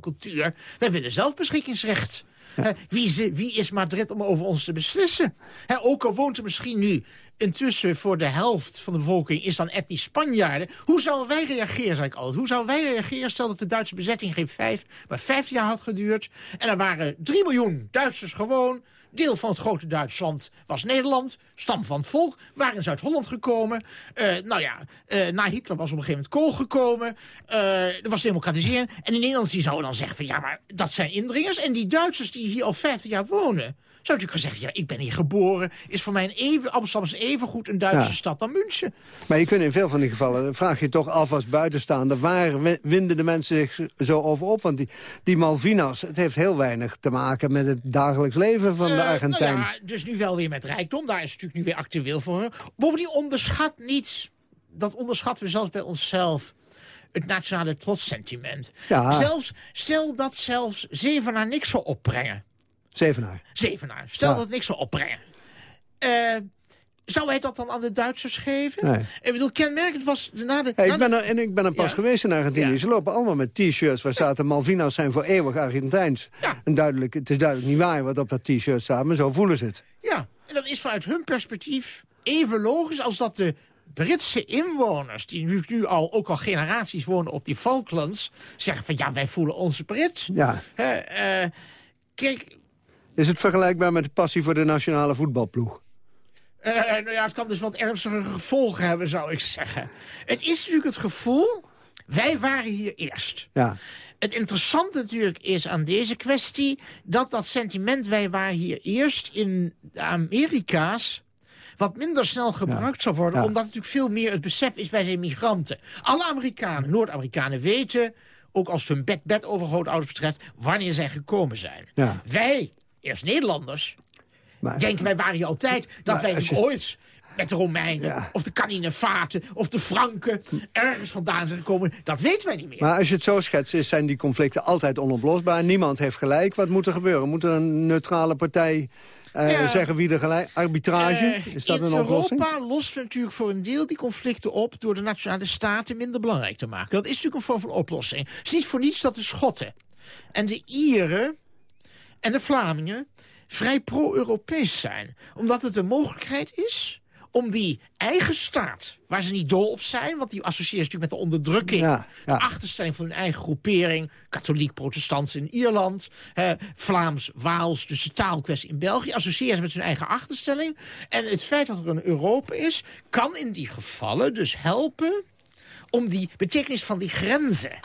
cultuur. Wij willen zelfbeschikkingsrecht. Hè, wie, ze, wie is Madrid om over ons te beslissen? Ook al woont er misschien nu intussen voor de helft van de bevolking is dan etnisch Spanjaarden. Hoe zouden wij reageren, zeg ik altijd. Hoe zouden wij reageren, stel dat de Duitse bezetting geen vijf, maar vijf jaar had geduurd. En er waren drie miljoen Duitsers gewoon. Deel van het grote Duitsland was Nederland. Stam van het volk. Waren Zuid-Holland gekomen. Eh, nou ja, eh, na Hitler was op een gegeven moment Kool gekomen. Eh, er was democratisering. En in Nederland die zouden dan zeggen van... ja, maar dat zijn indringers. En die Duitsers die hier al 50 jaar wonen... zou natuurlijk gezegd, ja, ik ben hier geboren. Is voor mij een even, Amsterdam is even goed een Duitse Ja. stad dan München. Maar je kunt in veel van die gevallen, vraag je toch af als buitenstaander... waar wi- winden de mensen zich zo over op? Want die, die Malvinas, het heeft heel weinig te maken... met het dagelijks leven van de Eh, Argentijn. Nou ja, dus nu wel weer met rijkdom. Daar is het natuurlijk nu weer actueel voor. Bovendien onderschat niets. Dat onderschatten we zelfs bij onszelf. Het nationale trotssentiment. Ja. Zelfs, stel dat zelfs Zevenaar niks zou opbrengen. Zevenaar. Zevenaar. Stel Ja. dat niks zou opbrengen. Eh, zou hij dat dan aan de Duitsers geven? Nee. Ik bedoel, kenmerkend was na de... Hey, na ik, ben er, en ik ben er pas Ja. geweest in Argentinië. Ze lopen allemaal met t-shirts waar staat... de Malvinas zijn voor eeuwig Argentijns. En duidelijk, het is duidelijk niet waar wat op dat t-shirt staat... maar zo voelen ze het. Ja, en dat is vanuit hun perspectief even logisch als dat de Britse inwoners, die nu, nu al ook al generaties wonen op die Falklands, zeggen van ja, wij voelen onze Brit. Ja. Eh, kijk, Is het vergelijkbaar met de passie voor de nationale voetbalploeg? eh, nou ja, het kan dus wat ernstige gevolgen hebben, zou ik zeggen. Het is natuurlijk het gevoel, wij waren hier eerst. Ja. Het interessante natuurlijk is aan deze kwestie... dat dat sentiment wij waren hier eerst in de Amerika's... wat minder snel gebruikt zal worden... Ja. omdat natuurlijk veel meer het besef is, wij zijn migranten. Alle Amerikanen, Noord-Amerikanen weten... ook als het hun bed-bed overgrootouders betreft... wanneer zij gekomen zijn. Ja. Wij, eerst Nederlanders... Maar- denken wij waren hier altijd... dat wij je- ooit met de Romeinen... of de Caninefaten of de Franken... ergens vandaan zijn gekomen, dat weten wij niet meer. Maar als je het zo schetst, is- zijn die conflicten altijd onoplosbaar. Niemand heeft gelijk. Wat moet er gebeuren? Moet er een neutrale partij eh, Ja. zeggen wie er gelijk... Arbitrage? Eh, is dat een oplossing? Europa lost natuurlijk voor een deel die conflicten op... door de nationale staten minder belangrijk te maken. Dat is natuurlijk een vorm van oplossing. Het is niet voor niets dat de Schotten en de Ieren en de Vlamingen... vrij pro-Europees zijn. Omdat het een mogelijkheid is om die eigen staat, waar ze niet dol op zijn... want die associëren ze natuurlijk met de onderdrukking... Ja, ja. de achterstelling van hun eigen groepering... katholiek-protestants in Ierland... Vlaams-Waals, dus de taalkwestie in België... associëren ze met hun eigen achterstelling. En het feit dat er een Europa is... kan in die gevallen dus helpen... om die betekenis van die grenzen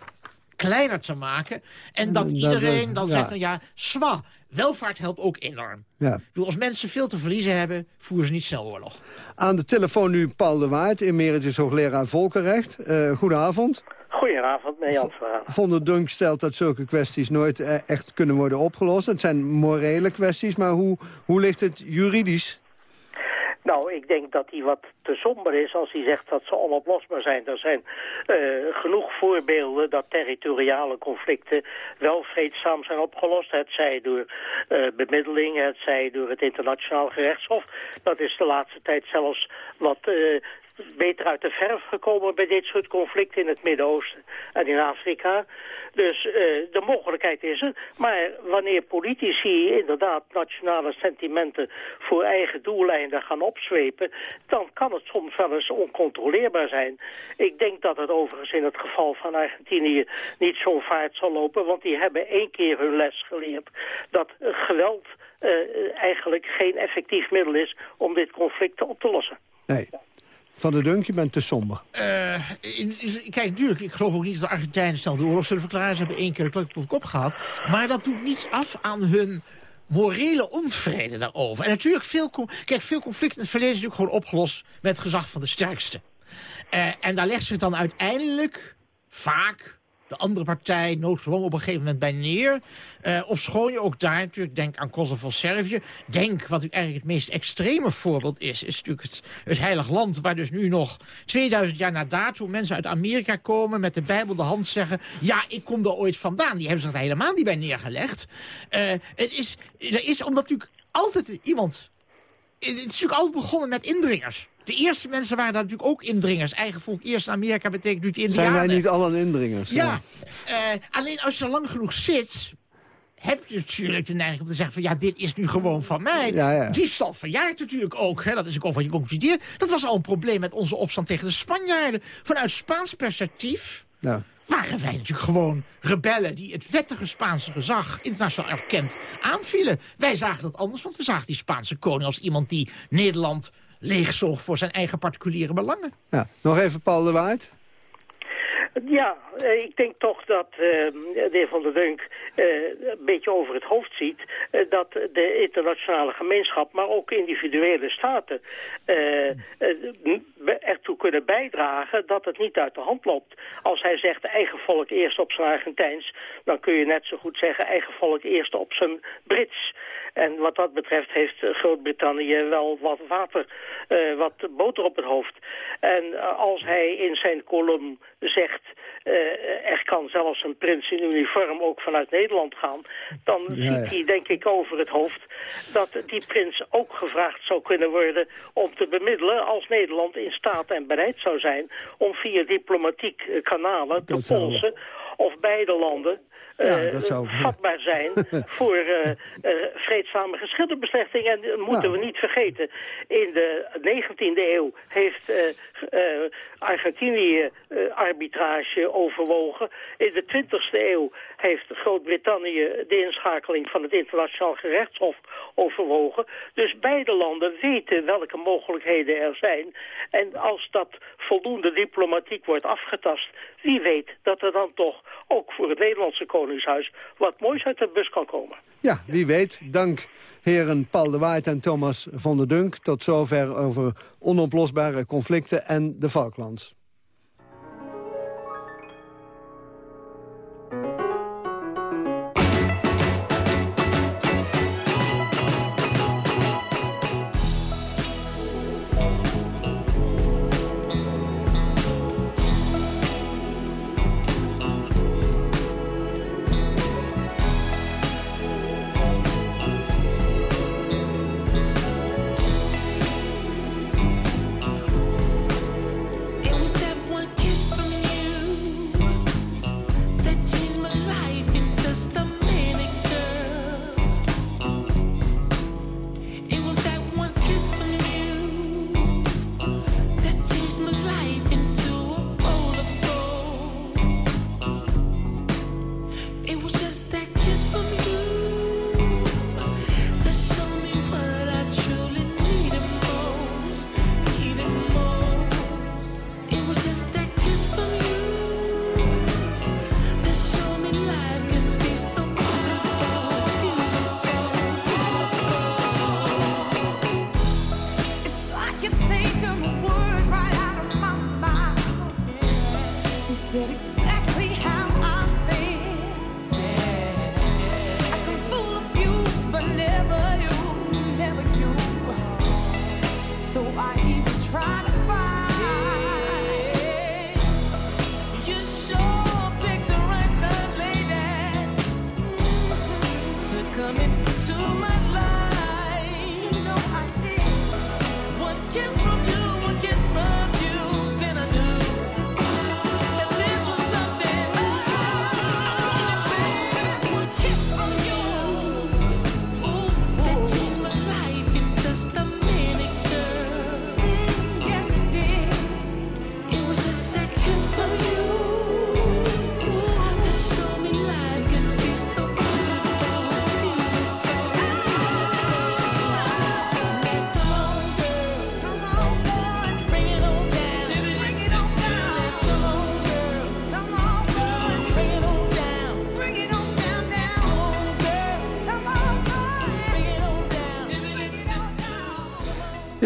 kleiner te maken. En dat Dat- iedereen dan ja. zegt, nou ja, zwa, welvaart helpt ook enorm. Ja. Ik bedoel, als mensen veel te verliezen hebben, voeren ze niet snel oorlog. Aan de telefoon nu Paul de Waard, emeritus hoogleraar volkenrecht. Eh goedenavond. Goedenavond, meneer Jansma. Von der Dunk stelt dat zulke kwesties nooit eh, echt kunnen worden opgelost. Het zijn morele kwesties, maar hoe, hoe ligt het juridisch? Nou, ik denk dat hij wat te somber is als hij zegt dat ze onoplosbaar zijn. Er zijn eh, genoeg voorbeelden dat territoriale conflicten wel vreedzaam zijn opgelost. Het zij door eh, bemiddeling, het zij door het internationaal gerechtshof. Dat is de laatste tijd zelfs wat... eh, beter uit de verf gekomen bij dit soort conflicten in het Midden-Oosten en in Afrika. Dus eh, de mogelijkheid is er. Maar wanneer politici inderdaad nationale sentimenten voor eigen doeleinden gaan opzwepen, dan kan het soms wel eens oncontroleerbaar zijn. Ik denk dat het overigens in het geval van Argentinië niet zo'n vaart zal lopen, want die hebben één keer hun les geleerd dat geweld eh, eigenlijk geen effectief middel is om dit conflict op te lossen. Nee. Van der Dunk, je bent te somber. Eh, kijk, natuurlijk, ik geloof ook niet dat de Argentijnen snel de oorlog zullen verklaren. Ze hebben één keer de op de kop gehad. Maar dat doet niets af aan hun morele onvrede daarover. En natuurlijk, veel, kijk, veel conflicten in het verleden is natuurlijk gewoon opgelost met het gezag van de sterkste. Eh, en daar legt zich dan uiteindelijk vaak de andere partij noodgedwongen op een gegeven moment bij neer. Eh of schoon je ook daar natuurlijk, denk aan Kosovo, Servië. Denk, wat natuurlijk eigenlijk het meest extreme voorbeeld is... is natuurlijk het, heilig land waar dus nu nog 2000 jaar na dato... mensen uit Amerika komen met de Bijbel de hand zeggen... ja, ik kom daar ooit vandaan. Die hebben zich er helemaal niet bij neergelegd. Eh, het is, er is omdat natuurlijk altijd iemand... Het is natuurlijk altijd begonnen met indringers. De eerste mensen waren daar natuurlijk ook indringers. Eigen volk eerst in Amerika betekent nu de Zijn Indianen. wij niet allen indringers? Ja, eh, alleen als je er lang genoeg zit... heb je natuurlijk de neiging om te zeggen van ja, dit is nu gewoon van mij. Ja, ja. Diefstal verjaart natuurlijk ook. Hè? Dat is ook al wat je concludeert. Dat was al een probleem met onze opstand tegen de Spanjaarden. Vanuit Spaans perspectief Ja. waren wij natuurlijk gewoon rebellen... die het wettige Spaanse gezag, internationaal erkend, aanvielen. Wij zagen dat anders, want we zagen die Spaanse koning... als iemand die Nederland leegzoog voor zijn eigen particuliere belangen. Ja. Nog even Paul de Waard. Ja, eh, ik denk toch dat eh, de heer Van der Dunk eh, een beetje over het hoofd ziet... dat de internationale gemeenschap, maar ook individuele staten... ertoe kunnen bijdragen dat het niet uit de hand loopt. Als hij zegt eigen volk eerst op zijn Argentijns... dan kun je net zo goed zeggen eigen volk eerst op zijn Brits... En wat dat betreft heeft eh, Groot-Brittannië wel wat water, eh, wat boter op het hoofd. En eh, als hij in zijn column zegt... er kan zelfs een prins in uniform ook vanuit Nederland gaan... dan Ja, ziet hij denk ik over het hoofd... dat die prins ook gevraagd zou kunnen worden om te bemiddelen... als Nederland in staat en bereid zou zijn... om via diplomatiek kanalen te polsen of beide landen... Ja, eh, dat zou- vatbaar zijn [laughs] voor eh, eh, vreedzame geschillenbeslechting. En dat moeten we niet vergeten. In de 19e eeuw heeft Argentinië arbitrage overwogen. In de 20e eeuw heeft Groot-Brittannië de inschakeling van het internationaal gerechtshof overwogen. Dus beide landen weten welke mogelijkheden er zijn. En als dat voldoende diplomatiek wordt afgetast, wie weet dat er dan toch ook voor het Nederlandse Koningshuis wat moois uit de bus kan komen. Ja, wie weet. Dank heren Paul de Waard en Thomas van der Dunk. Tot zover over onoplosbare conflicten en de Falklands.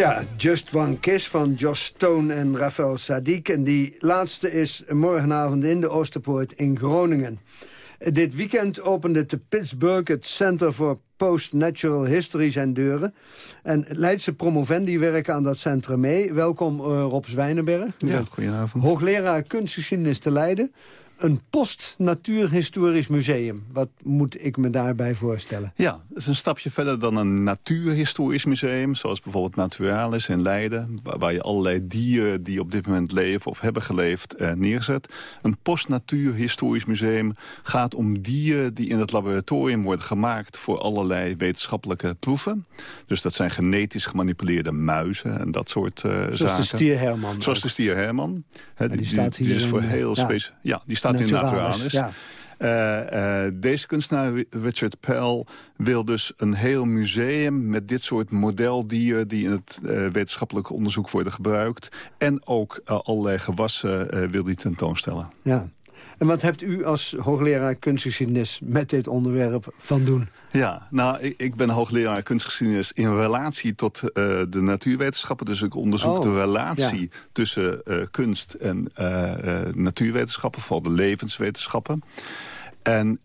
Ja, Just One Kiss van Josh Stone en Rafael Sadiq. En die laatste is morgenavond in de Oosterpoort in Groningen. Dit weekend opende te Pittsburgh het Center for Post-Natural History zijn deuren. En Leidse promovendi werken aan dat centrum mee. Welkom eh, Rob Zwijnenberg. Ja, goedenavond. Hoogleraar kunstgeschiedenis te Leiden. Een post-natuurhistorisch museum. Wat moet ik me daarbij voorstellen? Ja, het is een stapje verder dan een natuurhistorisch museum... zoals bijvoorbeeld Naturalis in Leiden... waar, waar je allerlei dieren die op dit moment leven of hebben geleefd eh, neerzet. Een post-natuurhistorisch museum gaat om dieren... die in het laboratorium worden gemaakt voor allerlei wetenschappelijke proeven. Dus dat zijn genetisch gemanipuleerde muizen en dat soort eh, zaken. Zoals de stier Herman. Zoals de stier Herman. Hè, die staat hier die is voor heel ja. speciaal. Ja, die staat in Naturalis, Naturalis. ja. Eh, eh, deze kunstenaar, Richard Pell, wil dus een heel museum... met dit soort modeldieren die in het eh, wetenschappelijk onderzoek worden gebruikt. En ook allerlei gewassen wil hij tentoonstellen. Ja. En wat hebt u als hoogleraar kunstgeschiedenis met dit onderwerp van doen? Ja, nou, ik, ik ben hoogleraar kunstgeschiedenis in relatie tot eh, de natuurwetenschappen. Dus ik onderzoek Oh, de relatie ja. tussen eh, kunst en eh, natuurwetenschappen, vooral de levenswetenschappen. En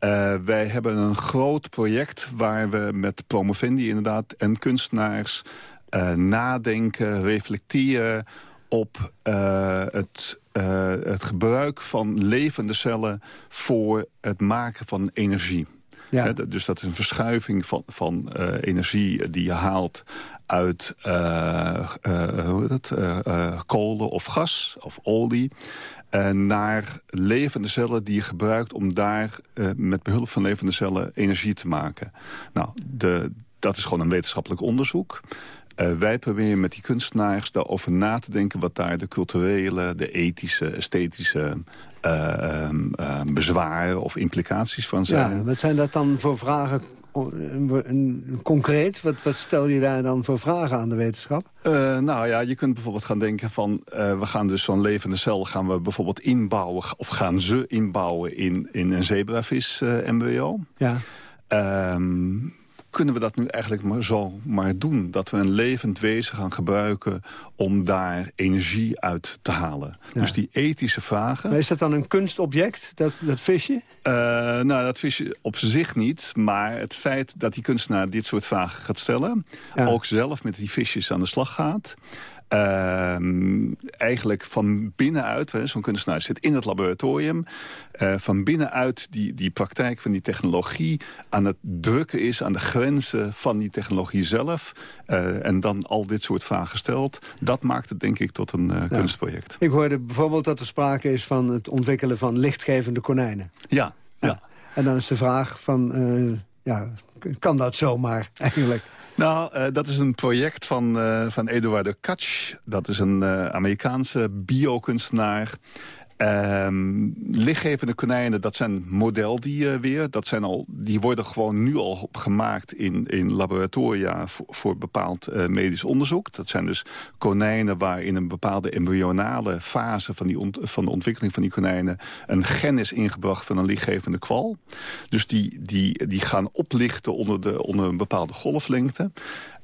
wij hebben een groot project waar we met promovendi inderdaad en kunstenaars nadenken, reflecteren op het, eh, het gebruik van levende cellen voor het maken van energie. D- dus dat is een verschuiving van, van eh, energie die je haalt uit eh, hoe eh, kolen of gas of olie... naar levende cellen die je gebruikt om daar met behulp van levende cellen energie te maken. Nou, de, dat is gewoon een wetenschappelijk onderzoek. Eh, wij proberen met die kunstenaars daarover na te denken... wat daar de culturele, de ethische, esthetische eh, ehm, ehm, bezwaren of implicaties van zijn. Ja, wat zijn dat dan voor vragen o- een- een- concreet? Wat, wat stel je daar dan voor vragen aan de wetenschap? Eh, nou ja, je kunt bijvoorbeeld gaan denken van... we gaan dus zo'n levende cel gaan we bijvoorbeeld inbouwen... of gaan ze inbouwen in, in een zebravis-embryo. Ja. Ehm, kunnen we dat nu eigenlijk maar zo maar doen? Dat we een levend wezen gaan gebruiken om daar energie uit te halen. Dus die ethische vragen... Maar is dat dan een kunstobject, dat, dat visje? Eh, nou, dat visje op zich niet. Maar het feit dat die kunstenaar dit soort vragen gaat stellen... ook zelf met die visjes aan de slag gaat... ehm, eigenlijk van binnenuit, zo'n kunstenaar zit in het laboratorium... eh, van binnenuit die, die praktijk van die technologie aan het drukken is... aan de grenzen van die technologie zelf... eh, en dan al dit soort vragen stelt... dat maakt het denk ik tot een eh, kunstproject. Ik hoorde bijvoorbeeld dat er sprake is van het ontwikkelen van lichtgevende konijnen. Ja, ja. En dan is de vraag van, ja, kan dat zomaar [laughs] eigenlijk? Nou, eh, dat is een project van, eh van Eduardo Katsch. Dat is een eh, Amerikaanse biokunstenaar. Ehm lichtgevende konijnen, dat zijn modeldieren weer. Dat zijn al, die worden gewoon nu al gemaakt in, in laboratoria voor, bepaald eh, medisch onderzoek. Dat zijn dus konijnen waar in een bepaalde embryonale fase van, die van de ontwikkeling van die konijnen een gen is ingebracht van een lichtgevende kwal. Dus die, die, die gaan oplichten onder, de, onder een bepaalde golflengte.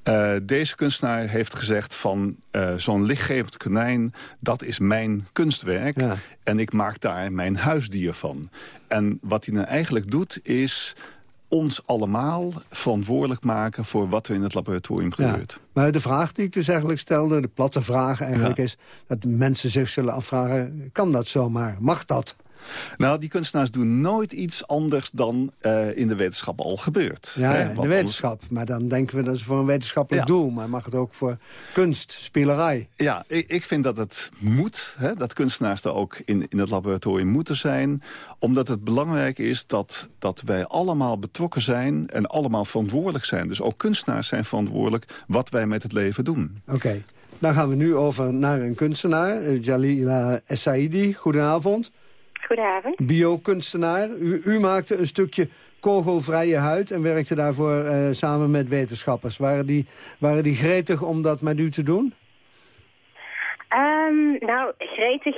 Eh, deze kunstenaar heeft gezegd van eh, zo'n lichtgevend konijn... dat is mijn kunstwerk en ik maak daar mijn huisdier van. En wat hij nou eigenlijk doet is ons allemaal verantwoordelijk maken... voor wat er in het laboratorium Ja. gebeurt. Maar de vraag die ik dus eigenlijk stelde, de platte vraag eigenlijk is... dat mensen zich zullen afvragen, kan dat zomaar? Mag dat? Nou, die kunstenaars doen nooit iets anders dan eh, in de wetenschap al gebeurt. Ja, Hè, in de anders- wetenschap. Maar dan denken we dat is voor een wetenschappelijk Ja. doel. Maar mag het ook voor kunst, spielerij? Ja, ik, ik vind dat het moet, hè, dat kunstenaars daar ook in, in het laboratorium moeten zijn. Omdat het belangrijk is dat, dat wij allemaal betrokken zijn en allemaal verantwoordelijk zijn. Dus ook kunstenaars zijn verantwoordelijk wat wij met het leven doen. Oké, dan gaan we nu over naar een kunstenaar, Jalila Essaidi. Goedenavond. Goedenavond. Biokunstenaar. U, u maakte een stukje kogelvrije huid en werkte daarvoor eh, samen met wetenschappers. Waren die, waren die gretig om dat met u te doen? Ehm, nou, gretig.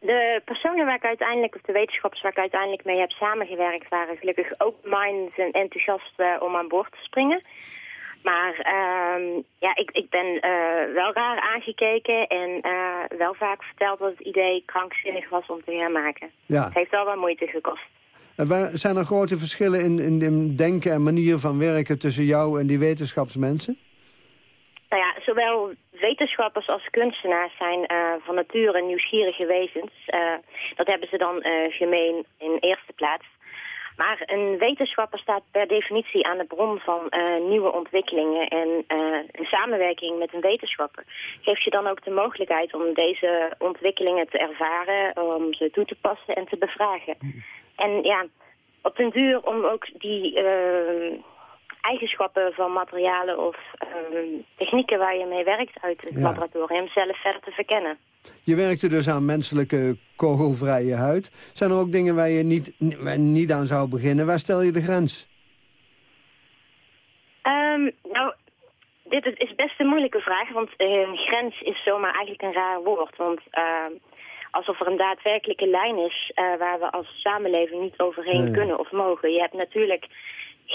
De personen waar ik uiteindelijk, of de wetenschappers waar ik uiteindelijk mee heb samengewerkt, waren gelukkig open-minded en enthousiast om aan boord te springen. Maar ehm, ja, ik, ik ben eh, wel raar aangekeken en eh, wel vaak verteld dat het idee krankzinnig was om te gaan maken. Ja. Het heeft wel wat moeite gekost. En zijn er grote verschillen in, in, in denken en manier van werken tussen jou en die wetenschapsmensen? Nou ja, zowel wetenschappers als kunstenaars zijn eh, van nature nieuwsgierige wezens. Dat hebben ze dan gemeen in eerste plaats. Maar een wetenschapper staat per definitie aan de bron van eh, nieuwe ontwikkelingen. En eh, een samenwerking met een wetenschapper geeft je dan ook de mogelijkheid om deze ontwikkelingen te ervaren, om ze toe te passen en te bevragen. En ja, op den duur om ook die eh, eigenschappen van materialen of eh, technieken waar je mee werkt uit het Ja. laboratorium zelf verder te verkennen. Je werkte dus aan menselijke kogelvrije huid. Zijn er ook dingen waar je niet, niet aan zou beginnen? Waar stel je de grens? Ehm, nou, dit is- best een moeilijke vraag, want eh, grens is zomaar eigenlijk een raar woord. Want ehm, alsof er een daadwerkelijke lijn is eh, waar we als samenleving niet overheen kunnen of mogen. Je hebt natuurlijk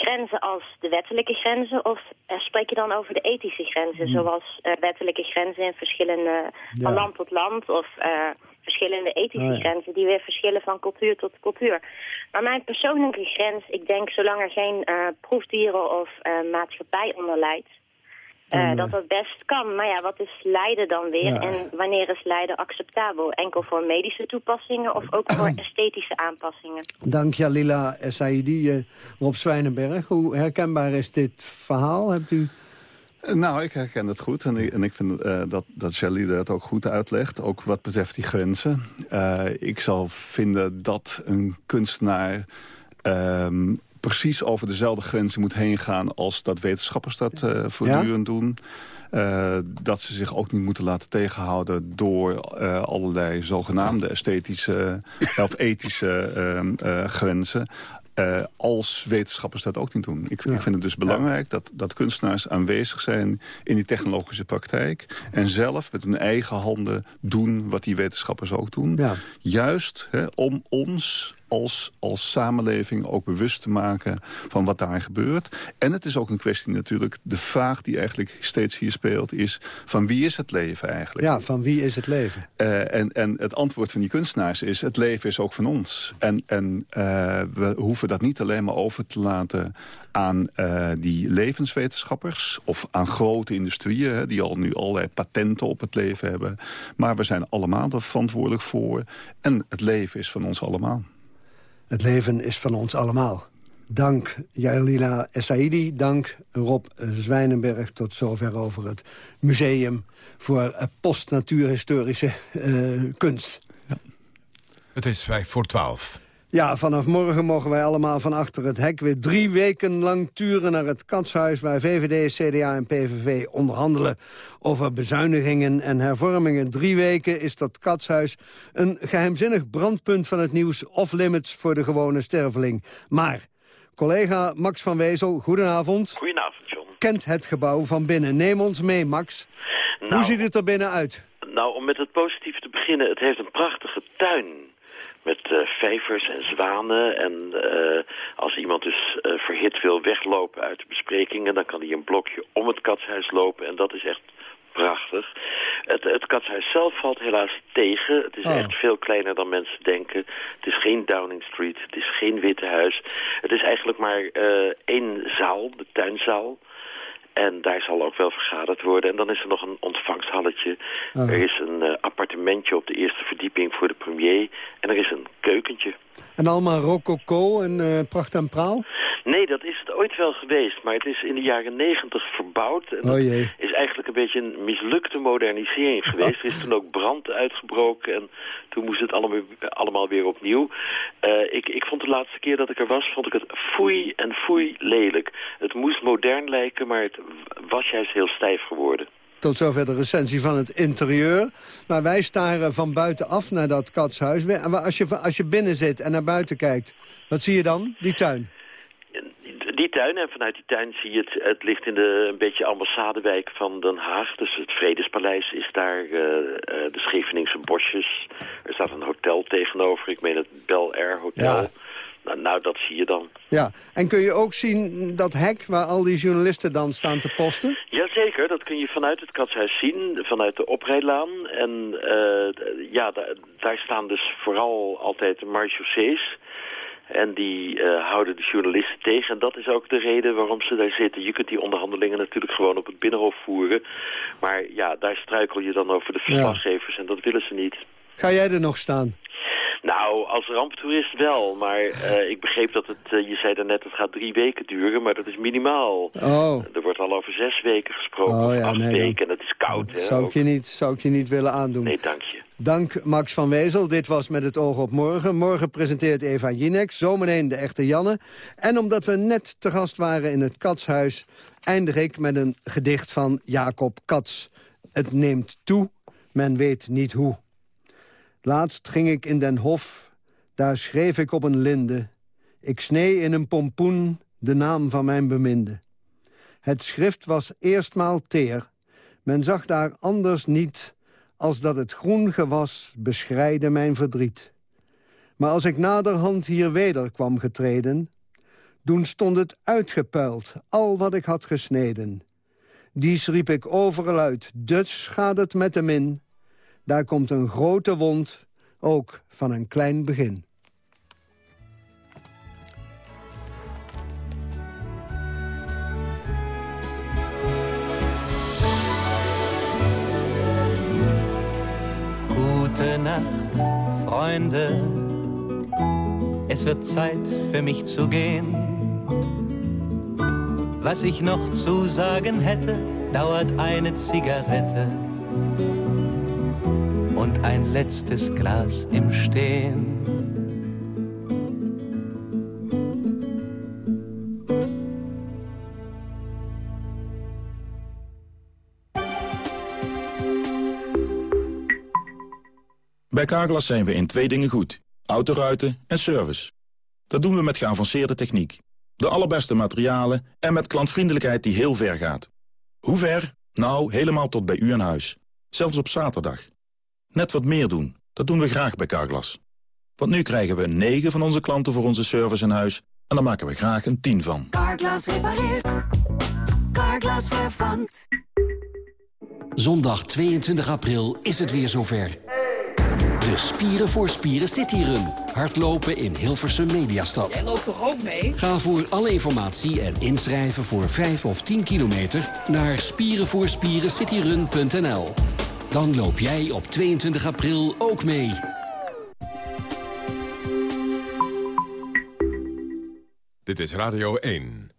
grenzen als de wettelijke grenzen, of eh, spreek je dan over de ethische grenzen, Hmm. zoals eh, wettelijke grenzen in verschillende, van land tot land, of eh, verschillende ethische Oh, ja. grenzen die weer verschillen van cultuur tot cultuur. Maar mijn persoonlijke grens, ik denk zolang er geen proefdieren of maatschappij onder leidt, eh, eh, dat dat best kan. Maar ja, wat is lijden dan weer? Ja. En wanneer is lijden acceptabel? Enkel voor medische toepassingen of ook voor [clears throat] esthetische aanpassingen? Dank Jalila Saidi, eh, Rob Zwijnenberg. Hoe herkenbaar is dit verhaal? Hebt u... Nou, ik herken het goed. En ik, en ik vind eh, dat, dat het ook goed uitlegt. Ook wat betreft die grenzen. Eh, ik zou vinden dat een kunstenaar... ehm, precies over dezelfde grenzen moet heen gaan... als dat wetenschappers dat eh, voortdurend doen. Eh, dat ze zich ook niet moeten laten tegenhouden... door eh, allerlei zogenaamde esthetische [laughs] of ethische ehm, eh, grenzen. Eh, als wetenschappers dat ook niet doen. Ik, ik vind het dus belangrijk dat, dat kunstenaars aanwezig zijn in die technologische praktijk. En zelf met hun eigen handen doen wat die wetenschappers ook doen. Juist hè, om ons als, als samenleving ook bewust te maken van wat daar gebeurt. En het is ook een kwestie natuurlijk, de vraag die eigenlijk steeds hier speelt... is van wie is het leven eigenlijk? Ja, van wie is het leven? Eh, en, en het antwoord van die kunstenaars is... het leven is ook van ons. En, en eh, we hoeven dat niet alleen maar over te laten aan eh, die levenswetenschappers... of aan grote industrieën hè, die al nu allerlei patenten op het leven hebben. Maar we zijn allemaal er verantwoordelijk voor. En het leven is van ons allemaal. Het leven is van ons allemaal. Dank Jalila Essaidi, dank Rob Zwijnenberg... tot zover over het museum voor eh, post-natuurhistorische eh, kunst. Het is vijf voor twaalf. Ja, vanaf morgen mogen wij allemaal van achter het hek... weer drie weken lang turen naar het katshuis... waar VVD, CDA en PVV onderhandelen over bezuinigingen en hervormingen. Drie weken is dat katshuis een geheimzinnig brandpunt van het nieuws... off-limits voor de gewone sterveling. Maar collega Max van Wezel, goedenavond... Goedenavond, John. kent het gebouw van binnen. Neem ons mee, Max. Nou. Hoe ziet het er binnen uit? Nou, om met het positieve te beginnen, het heeft een prachtige tuin. Met eh, vijvers en zwanen. En eh, als iemand dus eh, verhit wil weglopen uit de besprekingen... dan kan hij een blokje om het katshuis lopen. En dat is echt prachtig. Het, het katshuis zelf valt helaas tegen. Het is Oh. echt veel kleiner dan mensen denken. Het is geen Downing Street. Het is geen Witte Huis. Het is eigenlijk maar één zaal, de tuinzaal. En daar zal ook wel vergaderd worden. En dan is er nog een ontvangsthalletje. Ah. Er is een eh, appartementje op de eerste verdieping voor de premier. En er is een keukentje. En allemaal rococo en eh, pracht en praal? Nee, dat is het ooit wel geweest. Maar het is in de jaren negentig verbouwd. En Oh jee. Eigenlijk een beetje een mislukte modernisering [laughs] geweest. Er is toen ook brand uitgebroken. En toen moest het allemaal, allemaal weer opnieuw. Eh, ik, ik vond de laatste keer dat ik er was, vond ik het foei en foei lelijk. Het moest modern lijken, maar het was juist heel stijf geworden. Tot zover de recensie van het interieur. Maar wij staren van buitenaf naar dat katshuis. Als je, als je binnen zit en naar buiten kijkt, wat zie je dan? Die tuin. Die tuin, en vanuit die tuin zie je het, het ligt in de een beetje ambassadewijk van Den Haag. Dus het Vredespaleis is daar, eh, eh, de Scheveningse bosjes. Er staat een hotel tegenover, ik meen het Bel Air Hotel. Ja. Nou, nou, dat zie je dan. Ja, en kun je ook zien dat hek waar al die journalisten dan staan te posten? Jazeker, dat kun je vanuit het katshuis zien, vanuit de oprijlaan. En eh, ja, da- daar staan dus vooral altijd de marechaussees. En die eh, houden de journalisten tegen. En dat is ook de reden waarom ze daar zitten. Je kunt die onderhandelingen natuurlijk gewoon op het Binnenhof voeren. Maar ja, daar struikel je dan over de verslaggevers en dat willen ze niet. Ga jij er nog staan? Nou, als ramptoerist wel. Maar eh, ik begreep dat het, eh, je zei daarnet, het gaat drie weken duren, maar dat is minimaal. Oh. Er wordt al over zes weken gesproken, Oh, ja, acht nee, weken. En het is koud, hè? Zou ik, je niet, zou ik je niet willen aandoen. Nee, dank je. Dank Max van Wezel. Dit was Met het oog op morgen. Morgen presenteert Eva Jinek, zometeen de echte Janne. En omdat we net te gast waren in het Katshuis... eindig ik met een gedicht van Jacob Kats. Het neemt toe, men weet niet hoe. Laatst ging ik in den hof, daar schreef ik op een linde... ik snee in een pompoen de naam van mijn beminde. Het schrift was eerstmaal teer. Men zag daar anders niet als dat het groen gewas beschrijde mijn verdriet. Maar als ik naderhand hier weder kwam getreden... toen stond het uitgepuild, al wat ik had gesneden. Dies riep ik overal uit, dus gaat het met hem in. Daar komt een grote wond, ook van een klein begin. Gute Nacht, Freunde. Es wird Zeit für mich zu gehen. Was ich noch zu sagen hätte, dauert eine Zigarette und ein letztes Glas im Stehen. Bij Carglass zijn we in twee dingen goed. Autoruiten en service. Dat doen we met geavanceerde techniek. De allerbeste materialen en met klantvriendelijkheid die heel ver gaat. Hoe ver? Nou, helemaal tot bij u aan huis. Zelfs op zaterdag. Net wat meer doen. Dat doen we graag bij Carglass. Want nu krijgen we 9 van onze klanten voor onze service in huis... en daar maken we graag een 10 van. Carglass repareert. Carglass vervangt. Zondag 22 april is het weer zover. De Spieren voor Spieren Cityrun. Hardlopen in Hilversum Mediastad. Jij loopt toch ook mee? Ga voor alle informatie en inschrijven voor 5 of 10 kilometer... naar spierenvoorspierencityrun.nl. Dan loop jij op 22 april ook mee. Dit is Radio 1.